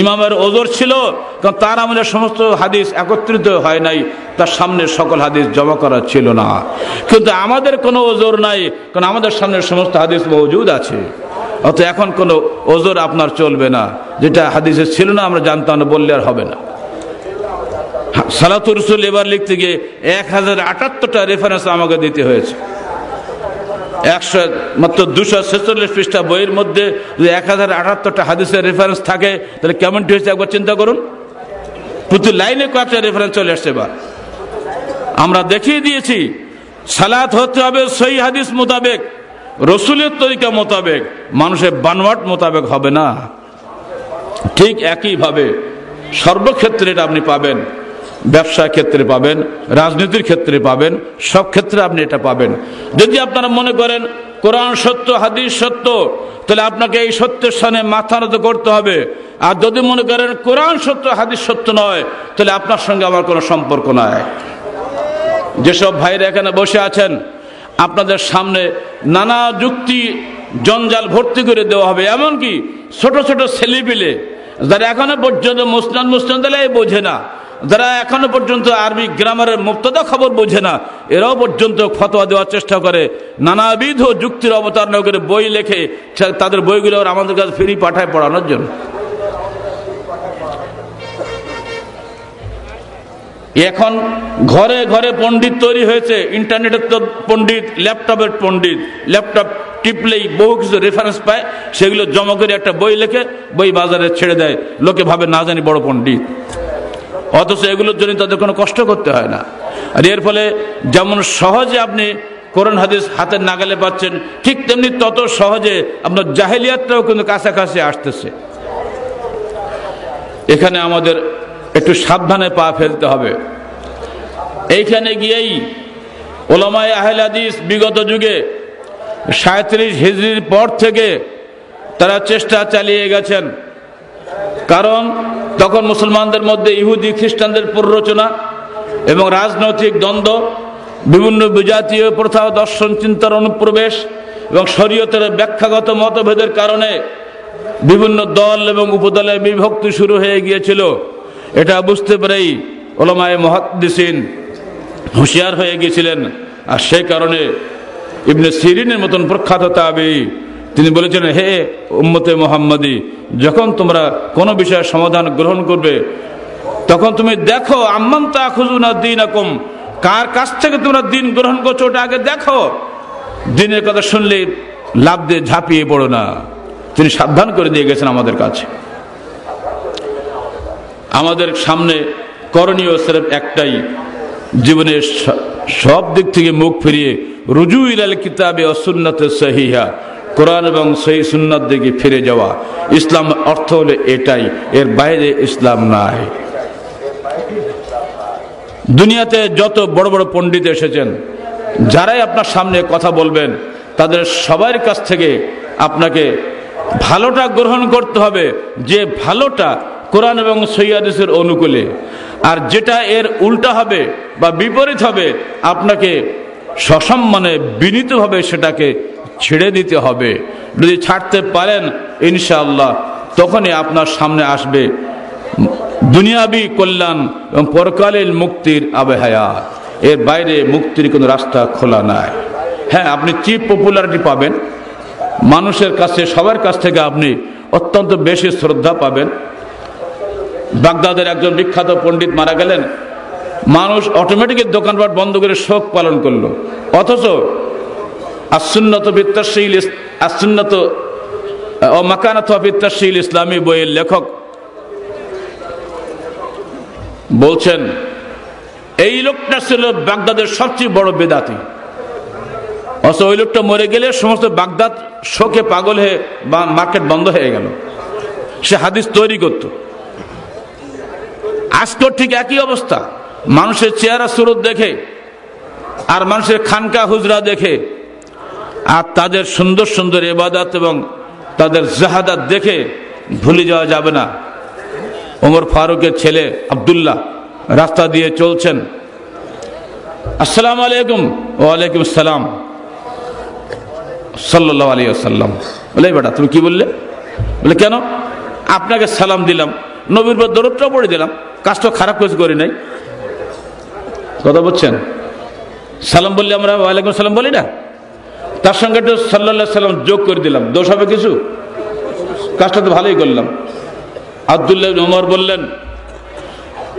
ইমামের ওজোর ছিল, কারণ তার আমাদের সমস্ত হাদিস একত্রিত হয় নাই, তার সামনে সকল হাদিস জমা করা ছিল না। কিন্তু আমাদের কোনো ওজোর নাই, কারণ আমাদের সামনে সমস্ত হাদিস মজুদ আছে। অত এখন কোনো ওজোর আপনার চলবে না, যেটা হাদিসে ছিল না, আমরা জানতাম না, বললে আর হবে না। সালাতুর রসুল এবার লিখতে গিয়ে এক হাজার আটাত্তরটা রেফারেন্স আমাকে দিতে হয়েছে। একশো, মাত্র দুশো ছেচল্লিশ পৃষ্ঠা বইয়ের মধ্যে যদি এক হাজার আটাত্তরটা হাদিসের রেফারেন্স থাকে, তাহলে কেমনটি হয়েছে একবার চিন্তা করুন। প্রতি লাইনে কয়েকটা রেফারেন্স চলে আসছে এবার। আমরা দেখিয়ে দিয়েছি, সালাত হতে হবে সই হাদিস মোতাবেক, রসুলের তরিকা মোতাবেক, মানুষের বানওয়াট মোতাবেক হবে না। ঠিক একইভাবে সর্বক্ষেত্রে এটা আপনি পাবেন। ব্যবসা ক্ষেত্রে পাবেন, রাজনীতির ক্ষেত্রে পাবেন, সব ক্ষেত্রে আপনি এটা পাবেন। যদি আপনারা মনে করেন কোরআন সত্য, হাদিস সত্য, তাহলে আপনাকে এই সত্যের সামনে মাথা নত করতে হবে। আর যদি মনে করেন কোরআন সত্য, হাদিস সত্য নয়, তাহলে আপনার সঙ্গে আমার কোনো সম্পর্ক নয় যেসব ভাইরা এখানে বসে আছেন, আপনাদের সামনে নানা যুক্তি জঞ্জাল ভর্তি করে দেওয়া হবে। এমনকি ছোট ছোট ছেলে পিলে যারা এখনও পর্যন্ত মুসলান মুসলান দিলে বোঝে না। যারা এখনও পর্যন্ত আরবি গ্রামারের মুক্তদা খবর বোঝে না, এরাও পর্যন্ত ফতোয়া দেওয়ার চেষ্টা করে। নানাবিধ যুক্তির অবতারণ করে বই লেখে তাদের বইগুলো আমাদের কাছে ফ্রি পাঠায় পড়ানোর জন্য। এখন ঘরে ঘরে পণ্ডিত তৈরি হয়েছে, ইন্টারনেটের তো পণ্ডিত, ল্যাপটপের পণ্ডিত, ল্যাপটপ টিপলেই বহু কিছু রেফারেন্স পায়, সেগুলো জমা করে একটা বই লেখে, বই বাজারে ছেড়ে দেয়। লোকে ভাবে না জানি বড় পণ্ডিত। অথচ এগুলোর জন্য তাদের কোনো কষ্ট করতে হয় না। আর এর ফলে যেমন সহজে আপনি করোন হাদিস হাতের নাগালে পাচ্ছেন, ঠিক তেমনি তত সহজে আপনার জাহেলিয়াতটাও কিন্তু কাছাকাছি আসতেছে। এখানে আমাদের একটু সাবধানে পা ফেলতে হবে। এইখানে গিয়েই ওলামায় আহেল হাদিস বিগত যুগে সাঁত্রিশ হিজড়ির পর থেকে তারা চেষ্টা চালিয়ে গেছেন। কারণ তখন মুসলমানদের মধ্যে ইহুদি, খ্রিস্টানদের প্ররোচনা এবং রাজনৈতিক দ্বন্দ্ব, বিভিন্ন বিজাতীয় প্রথা দর্শন, চিন্তার অনুপ্রবেশ এবং শরীয়তের ব্যাখ্যাগত মতভেদের কারণে বিভিন্ন দল এবং উপদলে বিভক্তি শুরু হয়ে গিয়েছিল। এটা বুঝতে পেরেই ওলামায় মহাদ্দিসিন হুঁশিয়ার হয়ে গিয়েছিলেন। আর সেই কারণে ইবনে সিরিনের মতন প্রখ্যাত তাবি তিনি বলেছেন, হে উম্মতে মোহাম্মদী, যখন তোমরা কোনো বিষয়ের সমাধান গ্রহণ করবে, তখন তুমি দেখো, আম্মান তা দিন কার কাছ থেকে তোমরা দিন গ্রহণ করছ ওটা আগে দেখো। দিনের কথা শুনলে লাভ দিয়ে ঝাঁপিয়ে পড়ো না। তিনি সাবধান করে দিয়ে গেছেন আমাদের কাছে। আমাদের সামনে করণীয় সেরেফ একটাই, জীবনের সব দিক থেকে মুখ ফিরিয়ে, রুজু ইলাল কিতাবে অসুন্নত সহিহা। কোরআন এবং সেই সুন্নত দিকে ফিরে যাওয়া। ইসলাম অর্থ হলে এটাই, এর বাইরে ইসলাম নাই। দুনিয়াতে যত বড় বড় পণ্ডিত এসেছেন, যারাই আপনার সামনে কথা বলবেন, তাদের সবার কাছ থেকে আপনাকে ভালোটা গ্রহণ করতে হবে, যে ভালোটা কোরআন এবং সৈয়াদিসের অনুকূলে। আর যেটা এর উল্টা হবে বা বিপরীত হবে, আপনাকে সসম্মানে বিনীতভাবে সেটাকে ছেড়ে দিতে হবে। যদি ছাড়তে পারেন, ইনশাআল্লাহ, তখনই আপনার সামনে আসবে দুনিয়াবি কল্যাণ এবং পরকালীন মুক্তির আবহায়াত এর বাইরে মুক্তির কোনো রাস্তা খোলা নাই। হ্যাঁ আপনি চিপ পপুলারিটি পাবেন। মানুষের কাছে, সবার কাছ থেকে আপনি অত্যন্ত বেশি শ্রদ্ধা পাবেন। বাগদাদের একজন বিখ্যাত পণ্ডিত মারা গেলেন। মানুষ অটোমেটিক দোকানপাট বন্ধ করে শোক পালন করল। অথচ আসুন্নত বিত্তাশীল আসুন্নত ও মাকানাত বিত্তাশীল ইসলামী বইয়ের লেখক বলছেন, এই লোকটা ছিল বাগদাদের সবচেয়ে বড় বেদাতি। অথচ ওই লোকটা মরে গেলে সমস্ত বাগদাদ শোকে পাগল হয়ে মার্কেট বন্ধ হয়ে গেল। সে হাদিস তৈরি করত। আজকেও ঠিক একই অবস্থা। মানুষের চেহারা সুরত দেখে, আর মানুষের খানকা হুজরা দেখে, আর তাদের সুন্দর সুন্দর এবাদাত এবং তাদের জাহাদাত দেখে ভুলে যাওয়া যাবে না। ওমর ফারুকের ছেলে আবদুল্লাহ রাস্তা দিয়ে চলছেন। আসসালাম আলাইকুম। ওয়ালাইকুম আসসালাম। সাল্লাহ আলী আসাল্লাম বলে বেটা, তুমি কি বললে? বলে, কেন? আপনাকে সালাম দিলাম। নবীর পর পড়ে দিলাম। কাজটা খারাপ কিছু করি নাই। কথা বলছেন? সালাম বললে আমরা ওয়ালাইকুম সালাম বলি না? তার সঙ্গে একটু সাল্লা সাল্লাম যোগ করে দিলাম। দোষ হবে কিছু? কাজটা তো ভালোই করলাম। আবদুল্লাহ উমর বললেন,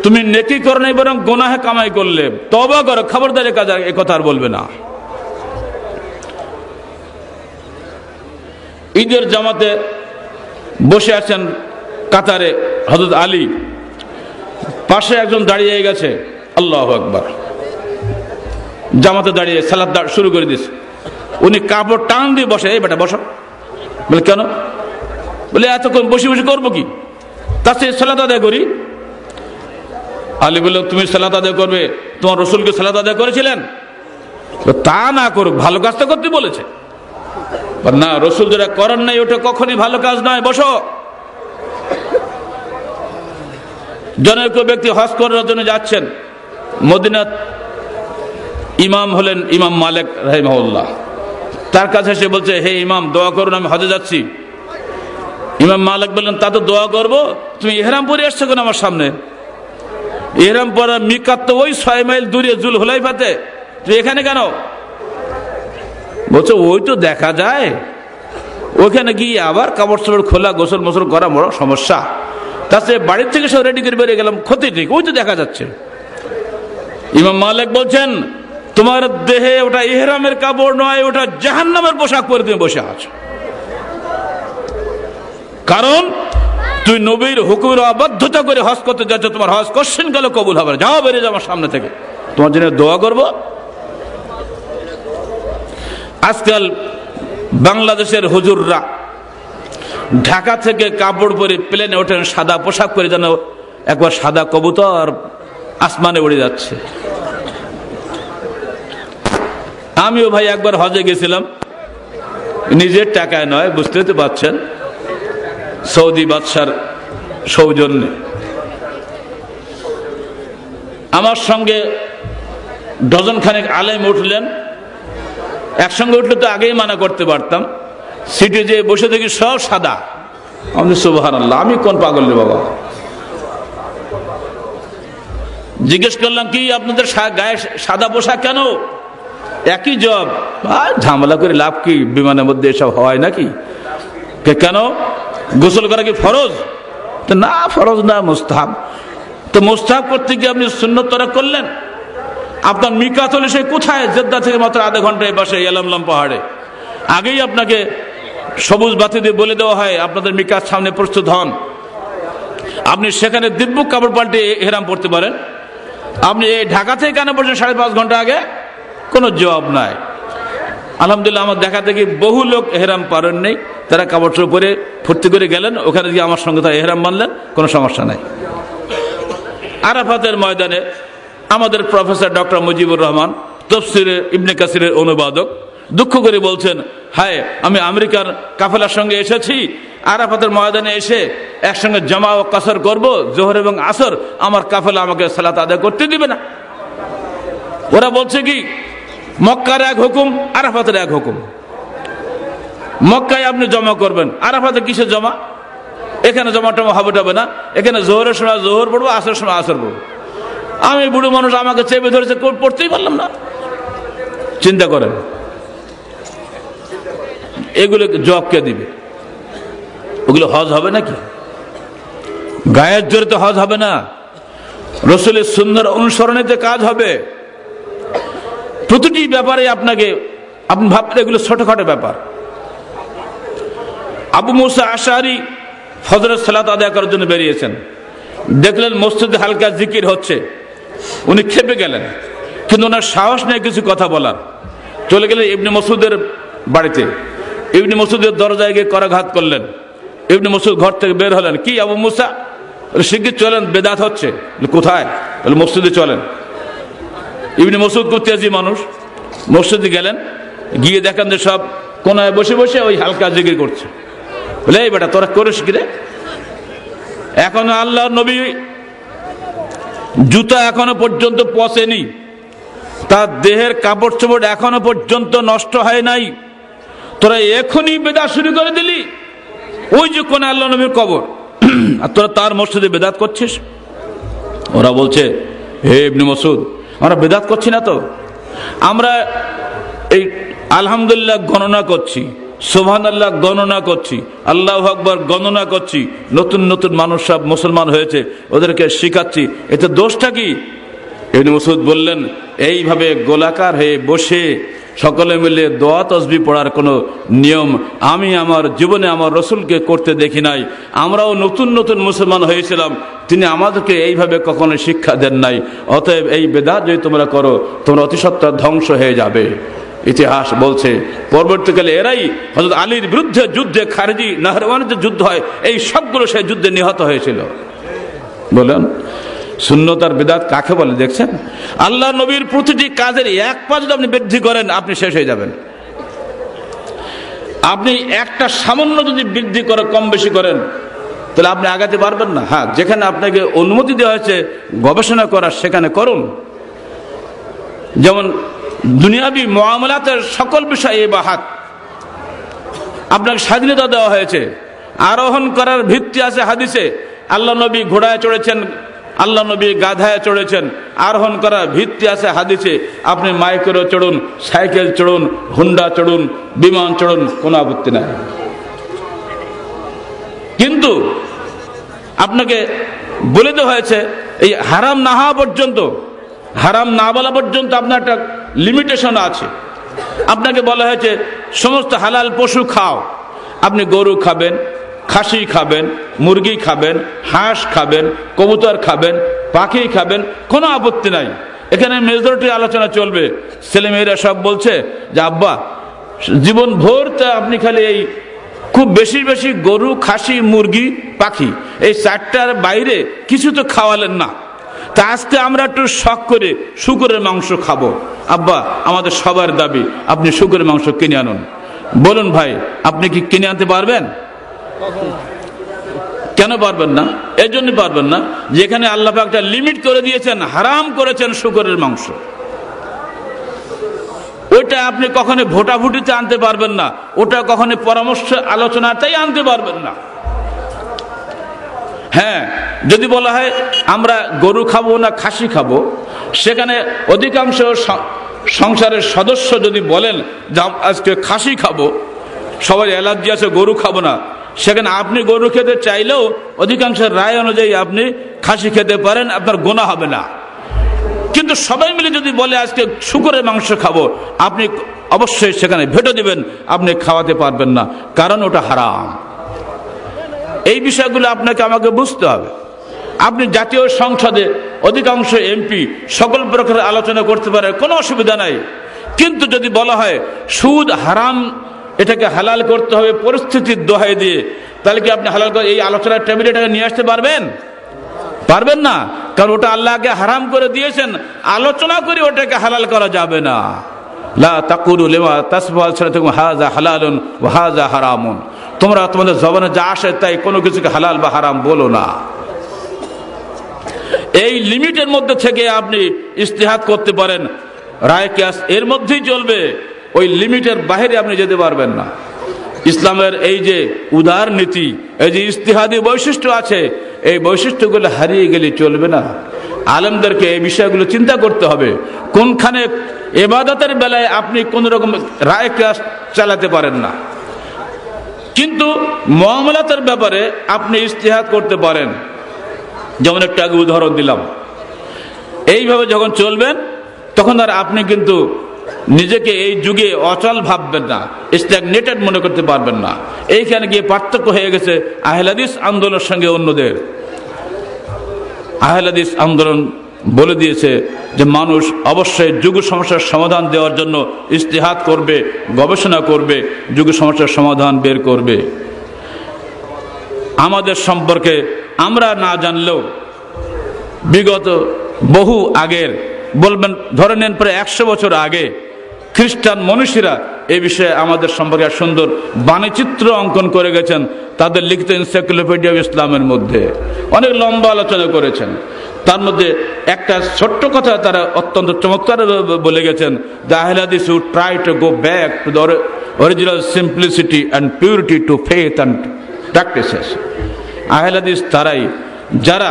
তুমি নেকি করো নাই বরং গোনাহে কামাই করলে। তবা করো খবরদারি কাজ এ কথা আর বলবে না। ঈদের জামাতে বসে আছেন কাতারে হজরত আলী। পাশে একজন দাঁড়িয়ে গেছে। আল্লাহ আকবার। জামাতে দাঁড়িয়ে সালাদ শুরু করে দিস উনি কাপড় টান দিয়ে বসে, এই বেটা, বসো। বলে, কেন? বলে, এতক্ষণ বসে বসে করব কি? তার সে সালাদ আদায় করি। আলী বলল, তুমি সালাদ আদায় করবে? তোমার রসুলকে সালাদ আদায় করেছিলেন? তা না করুক, ভালো কাজটা করতে বলেছে। না, রসুল যেটা করেন নাই, ওটা কখনই ভালো কাজ নয়, বসো। জনৈক ব্যক্তি হজ করার জন্য যাচ্ছেন। মদিনাত ইমাম হলেন ইমাম মালিক রাহিমাউল্লাহ তার কাছে সে বলছে, হে ইমাম, দোয়া করুন, আমি হজে যাচ্ছি। ইমাম মালিক বললেন, তা তো দোয়া করব? তুমি এহরাম পরে আসছো কেন আমার সামনে? এহরাম পরে মিকাত তো ওই ছয় মাইল দূরে জুল হলাই পাতে তুই এখানে কেন? বলছে, ওই তো দেখা যায়। ওইখানে গিয়ে আবার কাপড় চাপড় খোলা, গোসল মোসল করা বড় সমস্যা। তাছাড়া বাড়ির থেকে সব রেডি করে বেরিয়ে গেলাম, ক্ষতি ঠিক ওই তো দেখা যাচ্ছে। ইমাম মালিক বলছেন, তোমার দেহে ওটা ইহরামের কাপড় নয়, ওটা জাহান্নামের পোশাক পরে তুমি বসে আছো। কারণ, তুই নবীর হুকুমের অবাধ্যতা করে হজ করতে যাচ্ছ, তোমার হজ কোশ্চেন গেল কবুল হবে যাও বেরিয়ে যাও আমার সামনে থেকে। তোমার জন্য দোয়া করব। আজকাল বাংলাদেশের হুজুররা ঢাকা থেকে কাপড় পরে প্লেনে ওঠেন, সাদা পোশাক পরে যেন একবার সাদা কবুতর আসমানে উড়ে যাচ্ছে। আমিও ভাই একবার হজে গেছিলাম। নিজের টাকায় নয়, বুঝতে তো পারছেন। সৌদি বাদশার সৌজন্যে। আমার সঙ্গে ডজন খানেক আলেম উঠলেন। একসঙ্গে উঠলে তো আগেই মানা করতে পারতাম। সিটে যে বসে দেখি সব সাদা। আমাদের সুবাহান আল্লাহ আমি কোন পাগল রে বাবা? জিজ্ঞেস করলাম, কি আপনাদের গায়ে সাদা পোশাক কেন? একই জব। আর ঝামেলা করে লাভ কি? বিমানের মধ্যে এসব হয় নাকি? কেন? গোসল করা কি ফরজ? না ফরজ না, মুস্তাহাব। তো মুস্তাহাব করতে গিয়ে আপনি শূন্যতরা করলেন? আপনার মিকাত হলে সে কোথায়? জেদ্দা থেকে মাত্র আধা ঘন্টায় পাশে এলামলাম পাহাড়ে। আগেই আপনাকে সবুজ বাতি দিয়ে বলে দেওয়া হয়, আপনাদের মিকাত সামনে প্রস্তুত হন। আপনি সেখানে দিব্য কাপড় পাল্টে হেরাম পড়তে পারেন। আপনি এই ঢাকা থেকে কেন পড়ছেন সাড়ে পাঁচ ঘণ্টা আগে? কোন জবাব নাই। আলহামদুলিল্লাহ, আমার দেখা থেকে বহু লোক এহরাম পারেন নেই। তারা কাপড় পরে ফুর্তি করে গেলেন। ওখানে গিয়ে আমার সঙ্গে তারা এহরাম মানলেন। কোনো সমস্যা নাই। আরাফাতের ময়দানে আমাদের প্রফেসর ডক্টর মুজিবুর রহমান তফসিরের ইবনে কাসিরের অনুবাদক দুঃখ করে বলছেন, হায়, আমি আমেরিকার কাফেলার সঙ্গে এসেছি, আরাফাতের ময়দানে এসে একসঙ্গে জমা ও কাসর করব, জোহর এবং আসর, আমার কাফেলা আমাকে সালাত আদায় করতে দিবে না। ওরা বলছে কি, মক্কার এক হুকুম, আরাফাতের এক হুকুম। মক্কায় আপনি জমা করবেন। আরাফাতে কিসে জমা? এখানে জমা টমা হবে টবে না। এখানে জোহরের সময় জোহর পড়ব আসর সময় আসর পড়ব। আমি বুড়ো মানুষ, আমাকে চেপে ধরেছে পড়তেই পারলাম না। চিন্তা করেন। এগুলো জব কে দিবে। ওগুলো হজ হবে নাকি? গায়ের জোরে তো হজ হবে না। রসুলের সুন্দর অনুসরণেতে কাজ হবে। প্রতিটি ব্যাপারে আপনাকে, আপনি ভাবতে এগুলো ছোটখাটো ব্যাপার। আবু মুসা আশাহারি ফজরের সালাত আদায় করার জন্য বেরিয়েছেন। দেখলেন মসজিদে হালকা জিকির হচ্ছে। উনি খেপে গেলেন। কিন্তু ওনার সাহস নেই কিছু কথা বলার। চলে গেলেন ইবনে মসুদের বাড়িতে। ইবনে মসুদের দরজায় গিয়ে করাঘাত করলেন। ইবনে মসুদ ঘর থেকে বের হলেন। কি, আবু মুসা? শিগগির চলেন, বেদাত হচ্ছে। কোথায়? মসজিদে চলেন। ইবনে মসুদ তেজি মানুষ। মসজিদে গেলেন, গিয়ে দেখেন যে সব কোনায় বসে বসে ওই হালকা জিগির করছে। বলে, এই বেটা, তোরা করিস কিরে এখনও আল্লাহ নবী জুতা এখনও পর্যন্ত পচেনি। তার দেহের কাপড় চোপড় এখনও পর্যন্ত নষ্ট হয় নাই। তোরা এখনই বেদা শুরু করে দিলি। ওই যে কোন আল্লাহ নবীর কবর। আর তোরা তার মসজিদে বেদাত করছিস। ওরা বলছে, হে ইবনি মসুদ আমরা বেদাত করছি না তো। আমরা এই আলহামদুলিল্লাহ গণনা করছি সোহান আল্লাহ গণনা করছি, আল্লাহ আকবর গণনা করছি। নতুন নতুন মানুষ সব মুসলমান হয়েছে, ওদেরকে শিখাচ্ছি। এতে দোষটা কি? এমনি মসুদ বললেন, এইভাবে গোলাকার হয়ে বসে সকলে মিলে দোয়া তসবি পড়ার কোনো নিয়ম আমি আমার জীবনে আমার রসুলকে করতে দেখি নাই, আমরাও নতুন নতুন মুসলমান হয়েছিলাম, তিনি আমাদেরকে এইভাবে কখনো শিক্ষা দেন নাই। অতএব এই বেদাত যদি তোমরা করো, তোমরা অতিসত্ত্বা ধ্বংস হয়ে যাবে। ইতিহাস বলছে, পরবর্তীকালে এরাই হজরত আলীর বিরুদ্ধে যুদ্ধে খারেজি নাহরওয়ানের যে যুদ্ধ হয়, এই সবগুলো সে যুদ্ধে নিহত হয়েছিল। বলেন শূন্যতার বেদাত কাকে বলে, দেখছেন? আল্লাহ নবীর প্রতিটি কাজের এক পা যদি আপনি বৃদ্ধি করেন, আপনি শেষ হয়ে যাবেন। আপনি একটা সামান্য যদি বৃদ্ধি করে, কম বেশি করেন, তাহলে আপনি আগাতে পারবেন না। হ্যাঁ যেখানে আপনাকে অনুমতি দেওয়া হয়েছে, গবেষণা করার, সেখানে করুন। যেমন দুনিয়াবি মহামলাতের সকল বিষয়ে বা হাত আপনাকে স্বাধীনতা দেওয়া হয়েছে। আরোহণ করার ভিত্তি আছে হাদিসে। আল্লাহ নবী ঘোড়ায় চড়েছেন আল্লাহ নবী গাধায় চড়েছেন। আরোহণ করা ভিত্তি আছে হাদিসে। আপনি মাইকেরও চড়ুন, সাইকেল চড়ুন, হুন্ডা চড়ুন, বিমান চড়ুন, কোনো আপত্তি নাই। কিন্তু আপনাকে বলে দেওয়া হয়েছে, এই হারাম না হওয়া পর্যন্ত, হারাম না বলা পর্যন্ত আপনার একটা লিমিটেশন আছে। আপনাকে বলা হয়েছে, সমস্ত হালাল পশু খাও, আপনি গরু খাবেন খাসি খাবেন, মুরগি খাবেন, হাঁস খাবেন, কবুতর খাবেন, পাখি খাবেন, কোনো আপত্তি নাই। এখানে মেজরিটি আলোচনা চলবে। ছেলেমেয়েরা সব বলছে যে, আব্বা, জীবন ভোরতে আপনি খালি এই খুব বেশি বেশি গরু, খাসি, মুরগি, পাখি, এই চারটার বাইরে কিছু তো খাওয়ালেন না। তা আজকে আমরা একটু শখ করে শুকুরের মাংস খাব। আব্বা, আমাদের সবার দাবি, আপনি শুকুরের মাংস কিনে আনুন। বলুন ভাই, আপনি কি কিনে আনতে পারবেন? কেন পারবেন না? এই জন্য পারবেন না। যেখানে আল্লাহ একটা লিমিট করে দিয়েছেন, হারাম করেছেন শুকরের মাংস। ওইটা আপনি কখনো ভোটাভুটিতে আনতে পারবেন না। ওটা কখনো পরামর্শ আলোচনাতেই আনতে পারবেন না। হ্যাঁ যদি বলা হয় আমরা গরু খাব না খাসি খাব, সেখানে অধিকাংশ সংসারের সদস্য যদি বলেন আজকে খাসি খাব, সবাই অ্যালার্জি আছে, গরু খাব না সেখানে আপনি গরু খেতে চাইলেও অধিকাংশ রায় অনুযায়ী আপনি খাসি খেতে পারেন, আপনার গোনা হবে না। কিন্তু সবাই মিলে যদি বলে, আজকে শুকুরের মাংস খাব, আপনি অবশ্যই সেখানে ভেটো দিবেন, আপনি খাওয়াতে পারবেন না, কারণ ওটা হারাম। এই বিষয়গুলো আপনাকে আমাকে বুঝতে হবে। আপনি জাতীয় সংসদে অধিকাংশ এমপি সকল প্রকার আলোচনা করতে পারে, কোনো অসুবিধা নাই। কিন্তু যদি বলা হয়, সুদ হারাম এটাকে হালাল করতে হবে, পরিস্থিতির দোহাই দিয়ে। তাহলে কি আপনি হালাল করে এই আলোচনার টেবিল এটাকে নিয়ে আসতে পারবেন? পারবেন না? কারণ ওটা আল্লাহকে হারাম করে দিয়েছেন, আলোচনা করে ওটাকে হালাল করা যাবে না। তোমরা তোমাদের জবানে যা আসে তাই কোনো কিছুকে হালাল বা হারাম বলো না। এই লিমিটের মধ্যে থেকে আপনি ইস্তেহাত করতে পারেন। রায় ক্যাস এর মধ্যেই চলবে। ওই লিমিটের বাহিরে আপনি যেতে পারবেন না। ইসলামের এই যে উদার নীতি, এই যে ইস্তিহাদি বৈশিষ্ট্য আছে, এই বৈশিষ্ট্যগুলো হারিয়ে গেলে চলবে না। আলমদেরকে এই বিষয়গুলো চিন্তা করতে হবে। কোনখানে এবাদতের বেলায় আপনি কোন রকম রায় ক্লাস চালাতে পারেন না। কিন্তু মহামলাতের ব্যাপারে আপনি ইস্তেহাদ করতে পারেন। যেমন একটা আগে উদাহরণ দিলাম। এইভাবে যখন চলবেন, তখন আর আপনি কিন্তু নিজেকে এই যুগে অচল ভাববেন না স্ট্যাগনেটেড মনে করতে পারবেন না। এইখানে গিয়ে পার্থক্য হয়ে গেছে আহলাদিস আন্দোলনের সঙ্গে অন্যদের। আহলাদিস আন্দোলন বলে দিয়েছে যে মানুষ অবশ্যই যুগ সমস্যার সমাধান দেওয়ার জন্য ইস্তেহাত করবে, গবেষণা করবে, যুগ সমস্যার সমাধান বের করবে। আমাদের সম্পর্কে আমরা না জানলেও বিগত বহু আগের, বলবেন ধরে নেন প্রায় একশো বছর আগে খ্রিস্টান মনীষীরা এ বিষয়ে আমাদের সম্পর্কে সুন্দর বাণীচিত্র অঙ্কন করে গেছেন, তাদের লিখিত এনসাইক্লোপিডিয়া ইসলামের মধ্যে। অনেক লম্বা আলোচনা করেছেন। তার মধ্যে একটা ছোট্ট কথা তারা অত্যন্ত চমৎকার বলে গেছেন the আহলাদিস who try to go back to the original simplicity and purity to faith and practices আহলাদিস তারাই, যারা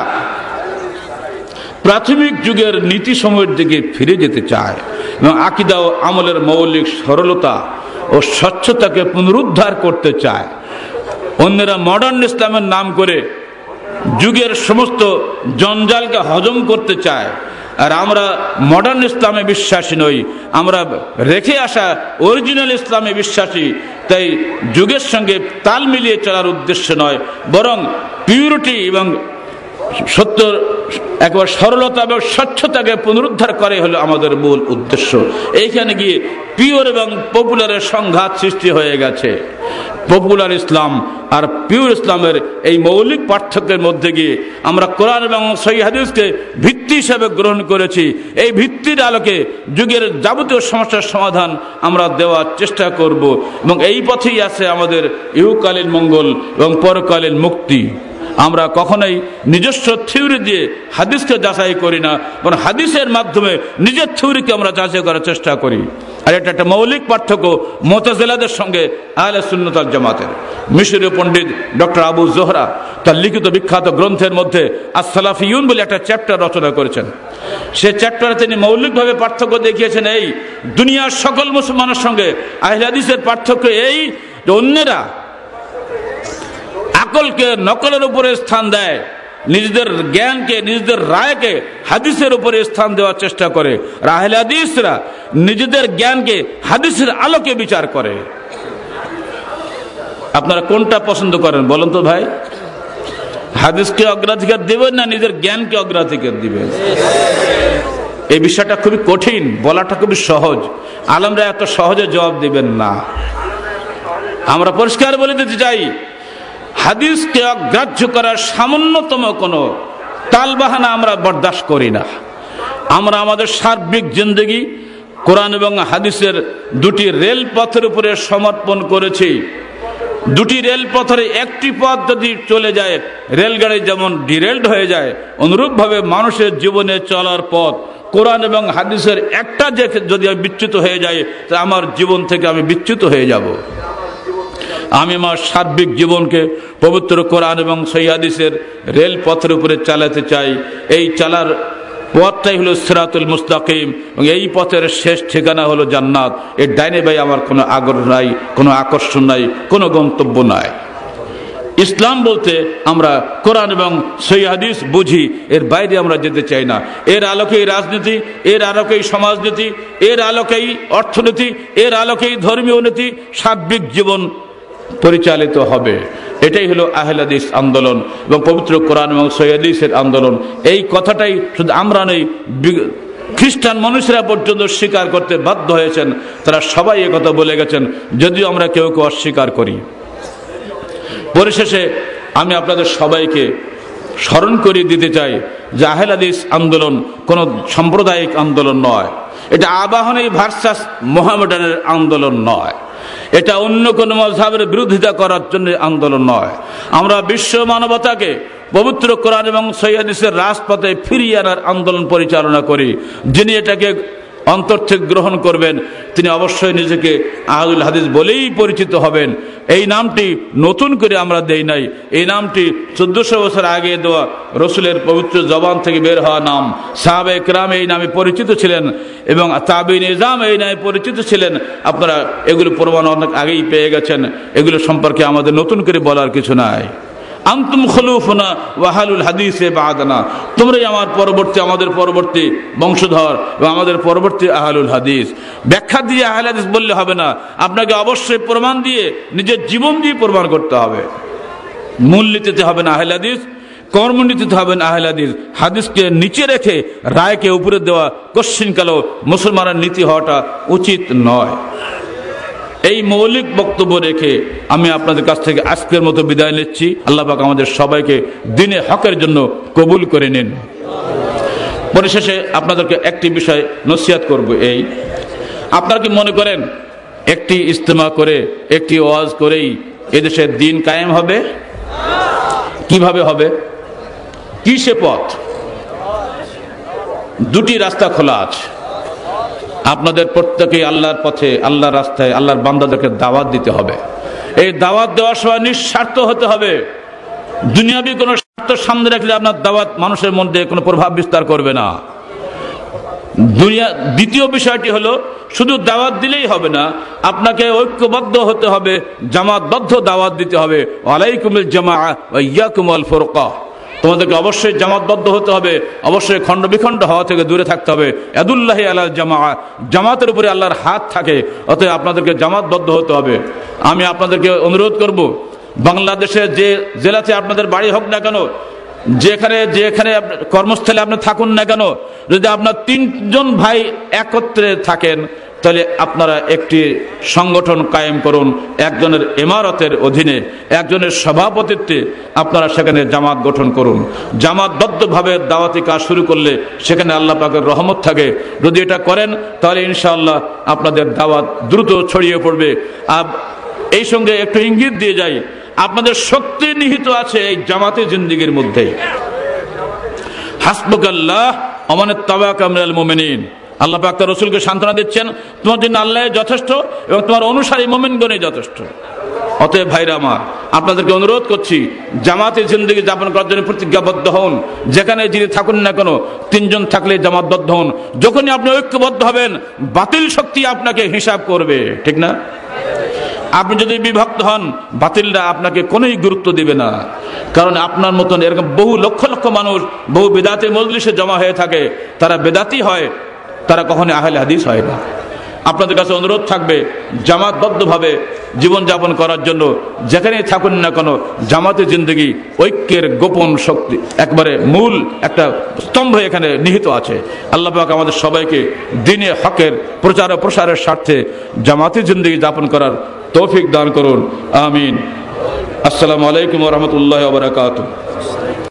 প্রাথমিক যুগের নীতি সময়ের দিকে ফিরে যেতে চায় এবং আকিদা ও আমলের মৌলিক সরলতা ও স্বচ্ছতাকে পুনরুদ্ধার করতে চায়। অন্যরা মডার্ন ইসলামের নাম করে যুগের সমস্ত জঞ্জালকে হজম করতে চায়। আর আমরা মডার্ন ইসলামে বিশ্বাসী নই, আমরা রেখে আসা অরিজিনাল ইসলামে বিশ্বাসী, তাই যুগের সঙ্গে তাল মিলিয়ে চলার উদ্দেশ্য নয়, বরং পিউরিটি এবং সত্য একবার সরলতা এবং স্বচ্ছতাকে পুনরুদ্ধার করে হলো আমাদের মূল উদ্দেশ্য। এইখানে গিয়ে পিওর এবং পপুলারের সংঘাত সৃষ্টি হয়ে গেছে। পপুলার ইসলাম আর পিওর ইসলামের এই মৌলিক পার্থক্যের মধ্যে গিয়ে আমরা কোরআন এবং সহি হাদিসকে ভিত্তি হিসাবে গ্রহণ করেছি। এই ভিত্তির আলোকে যুগের যাবতীয় সমস্যার সমাধান আমরা দেওয়ার চেষ্টা করব এবং এই পথেই আছে আমাদের ইহুকালীন মঙ্গল এবং পরকালীন মুক্তি। আমরা কখনোই নিজস্ব থিওরি দিয়ে হাদিসকে যাচাই করি না, বরং হাদিসের মাধ্যমে নিজের থিওরিকে আমরা যাচাই করার চেষ্টা করি। আর এটা একটা মৌলিক পার্থক্য মোতাজেলাদের সঙ্গে আহলে সুন্নতাল জামাতের। মিশরীয় পণ্ডিত ডক্টর আবু জোহরা তার লিখিত বিখ্যাত গ্রন্থের মধ্যে আসসালাফিউন বলে একটা চ্যাপ্টার রচনা করেছেন। সে চ্যাপ্টারে তিনি মৌলিকভাবে পার্থক্য দেখিয়েছেন এই, দুনিয়ার সকল মুসলমানের সঙ্গে আহিলাদিসের পার্থক্য এই যে অন্যেরা আকলকে নকলের উপরে স্থান দেয়, নিজেদের জ্ঞানকে, নিজেদের রায়কে হাদিসের উপরে স্থান দেওয়ার চেষ্টা করে। রাহেল হাদিসরা নিজেদের জ্ঞানকে হাদিসের আলোকে বিচার করে। আপনারা কোনটা পছন্দ করেন বলুন তো ভাই? হাদিসকে অগ্রাধিকার দেবেন না নিজের জ্ঞানকে অগ্রাধিকার দিবেন? এই বিষয়টা খুবই কঠিন, বলাটা খুবই সহজ। আলমরা এত সহজে জবাব দিবেন না। আমরা পরিষ্কার বলে দিতে চাই হাদিসকে অগ্রাহ্য করার সামান্যতম কোনো তালবাহানা আমরা বরদাস্ত করি না। আমরা আমাদের সার্বিক জিন্দগি, কোরআন এবং হাদিসের দুটি রেলপথের উপরে সমর্পণ করেছি। দুটি রেলপথের একটি পথ যদি চলে যায়, রেলগাড়ি যেমন ডিরেল্ড হয়ে যায়, অনুরূপভাবে মানুষের জীবনে চলার পথ, কোরআন এবং হাদিসের একটা যে যদি বিচ্যুত হয়ে যায়, তা আমার জীবন থেকে আমি বিচ্যুত হয়ে যাব। আমি আমার সার্বিক জীবনকে পবিত্র কোরআন এবং সৈয়াদিসের রেলপথের উপরে চালাতে চাই। এই চালার পথটাই হলো সিরাতুল মুস্তাকিম এবং এই পথের শেষ ঠিকানা হলো জান্নাত। এর ডাইনে ভাই আমার কোনো আগ্রহ নাই, কোনো আকর্ষণ নাই, কোনো গন্তব্য নাই। ইসলাম বলতে আমরা কোরআন এবং সৈহাদিস বুঝি, এর বাইরে আমরা যেতে চাই না। এর আলোকেই রাজনীতি, এর আলোকেই সমাজনীতি, এর আলোকেই অর্থনীতি, এর আলোকেই ধর্মীয় নীতি সার্বিক জীবন পরিচালিত হবে। এটাই হলো আহলাদিস আন্দোলন এবং পবিত্র কোরআন এবং সৈয়াদিসের আন্দোলন। এই কথাটাই শুধু আমরা নেই খ্রিস্টান মানুষরা পর্যন্ত স্বীকার করতে বাধ্য হয়েছেন। তারা সবাই কথা বলে গেছেন, যদিও আমরা কেউ কেউ অস্বীকার করি। পরিশেষে আমি আপনাদের সবাইকে স্মরণ করিয়ে দিতে চাই যে আহলাদিস আন্দোলন কোনো সাম্প্রদায়িক আন্দোলন নয়। এটা আবাহনী ভার্সাস মোহামেডানের আন্দোলন নয়। এটা অন্য কোনো মজাবের বিরোধিতা করার জন্য আন্দোলন নয়। আমরা বিশ্ব মানবতাকে পবিত্র কোরআন এবং সৈয়াদিসের রাজপথে ফিরিয়ে আনার আন্দোলন পরিচালনা করি। যিনি এটাকে অন্তর থেকে গ্রহণ করবেন। তিনি অবশ্যই নিজেকে আহাদুল হাদিস বলেই পরিচিত হবেন। এই নামটি নতুন করে আমরা দেই নাই। এই নামটি চোদ্দশো বছর আগে দেওয়া রসুলের পবিত্র জবান থেকে বের হওয়া নাম। সাহাবে ক্রাম এই নামে পরিচিত ছিলেন এবং তাবি নিজাম এই নামে পরিচিত ছিলেন। আপনারা এগুলো প্রমাণ অনেক আগেই পেয়ে গেছেন। এগুলো সম্পর্কে আমাদের নতুন করে বলার কিছু নাই। আন্তুম খলুফনা ওয়াহালুল হাদিসে বাদানা। তোমরাই আমার পরবর্তী, আমাদের পরবর্তী বংশধর এবং আমাদের পরবর্তী আহালুল হাদিস। ব্যাখ্যা দিয়ে আহাল হাদিস বললে হবে না, আপনাকে অবশ্যই প্রমাণ দিয়ে, নিজের জীবন দিয়ে প্রমাণ করতে হবে। মূল নীতিতে হবে না আহল হাদিস কর্মনীতিতে হবে না আহল হাদিস। হাদিসকে নিচে রেখে, রায়কে উপরে দেওয়া কশ্চিনকালেও মুসলমানের নীতি হওয়াটা উচিত নয়। এই মৌলিক বক্তব্য রেখে আমি আপনাদের কাছ থেকে আজকের মতো বিদায় নিচ্ছি। আল্লাহ পাক আমাদের সবাইকে দিনে হকের জন্য কবুল করে নিন। পরিশেষে আপনাদেরকে একটি বিষয় নসিয়াত করব এই, আপনারা কি মনে করেন একটি ইস্তেমা করে, একটি ওয়াজ করেই এদেশের দিন কায়েম হবে? কীভাবে হবে? কি সে পথ? দুটি রাস্তা খোলা আছে। আপনাদের প্রত্যেকেই আল্লাহর পথে, আল্লাহর রাস্তায়, আল্লাহর বান্দাদেরকে দাওয়াত দিতে হবে। এই দাওয়াত দেওয়ার সময় নিঃস্বার্থ হতে হবে। দুনিয়াবি কোনো স্বার্থ সামনে রাখলে আপনার দাওয়াত মানুষের মধ্যে কোনো প্রভাব বিস্তার করবে না। দুনিয়া, দ্বিতীয় বিষয়টি হলো, শুধু দাওয়াত দিলেই হবে না, আপনাকে ঐক্যবদ্ধ হতে হবে, জামাতবদ্ধ দাওয়াত দিতে হবে। আলাইকুমুল জামা ইয়াকুমল ফোরকা তোমাদেরকে অবশ্যই জামাতবদ্ধ হতে হবে, অবশ্যই খণ্ড বিখণ্ড হওয়া থেকে দূরে থাকতে হবে। এদুল্লাহ আল্লাহ জামা জামাতের উপরে আল্লাহর হাত থাকে, অতএব আপনাদেরকে জামাতবদ্ধ হতে হবে। আমি আপনাদেরকে অনুরোধ করব, বাংলাদেশে যে জেলাতে আপনাদের বাড়ি হোক না কেন, যেখানে যেখানে কর্মস্থলে আপনি থাকুন না কেন, যদি আপনার তিনজন ভাই একত্রে থাকেন তাহলে আপনারা একটি সংগঠন কায়েম করুন, একজনের ইমারতের অধীনে, একজনের সভাপতিত্বে আপনারা সেখানে জামাত গঠন করুন। জামাতবদ্ধভাবে দাওয়াতি কাজ শুরু করলে সেখানে আল্লাহ পাকের রহমত থাকে। যদি এটা করেন, তাহলে ইনশাআল্লাহ আপনাদের দাওয়াত দ্রুত ছড়িয়ে পড়বে। আর এই সঙ্গে একটু ইঙ্গিত দিয়ে যাই, আপনাদের শক্তি নিহিত আছে এই জামাতে জিন্দিগির মধ্যে হাসবুকাল্লাহ অমানের তাবাক আমরাল মোমেনিন। আল্লাহ পাক তার রসুলকে সান্ত্বনা দিচ্ছেন, তোমার জন্য আল্লাহ যথেষ্ট এবং তোমার অনুসারী মোমেনগণে যথেষ্ট। অতএব ভাইরা আমার, আপনাদেরকে অনুরোধ করছি, জামাতে জিন্দগি যাপন করার জন্য প্রতিজ্ঞাবদ্ধ হন। যেখানে যিনি থাকুন না কেন, তিনজন থাকলে জামাতবদ্ধ হন। যখনই আপনি ঐক্যবদ্ধ হবেন, বাতিল শক্তি আপনাকে হিসাব করবে। ঠিক না? আপনি যদি বিভক্ত হন, বাতিলরা আপনাকে কোনোই গুরুত্ব দিবে না। কারণ আপনার মতন এরকম বহু লক্ষ লক্ষ মানুষ, বহু বেদাতে মজলিসে জমা হয়ে থাকে। তারা বেদাতি হয় তারা কখনো আহলে হাদিস হয় না। আপনাদের কাছে অনুরোধ থাকবে, জামাতবদ্ধভাবে জীবনযাপন করার জন্য যেখানেই থাকুন না কোনো, জামাতে জিন্দগি, ঐক্যের গোপন শক্তি, একবারে মূল একটা স্তম্ভ এখানে নিহিত আছে। আল্লাহ পাক আমাদের সবাইকে দিনে হকের প্রচার ও প্রসারের স্বার্থে জামাতে জিন্দগি যাপন করার তৌফিক দান করুন। আমিন। আসসালামু আলাইকুম রহমতুল্লাহ বারকাত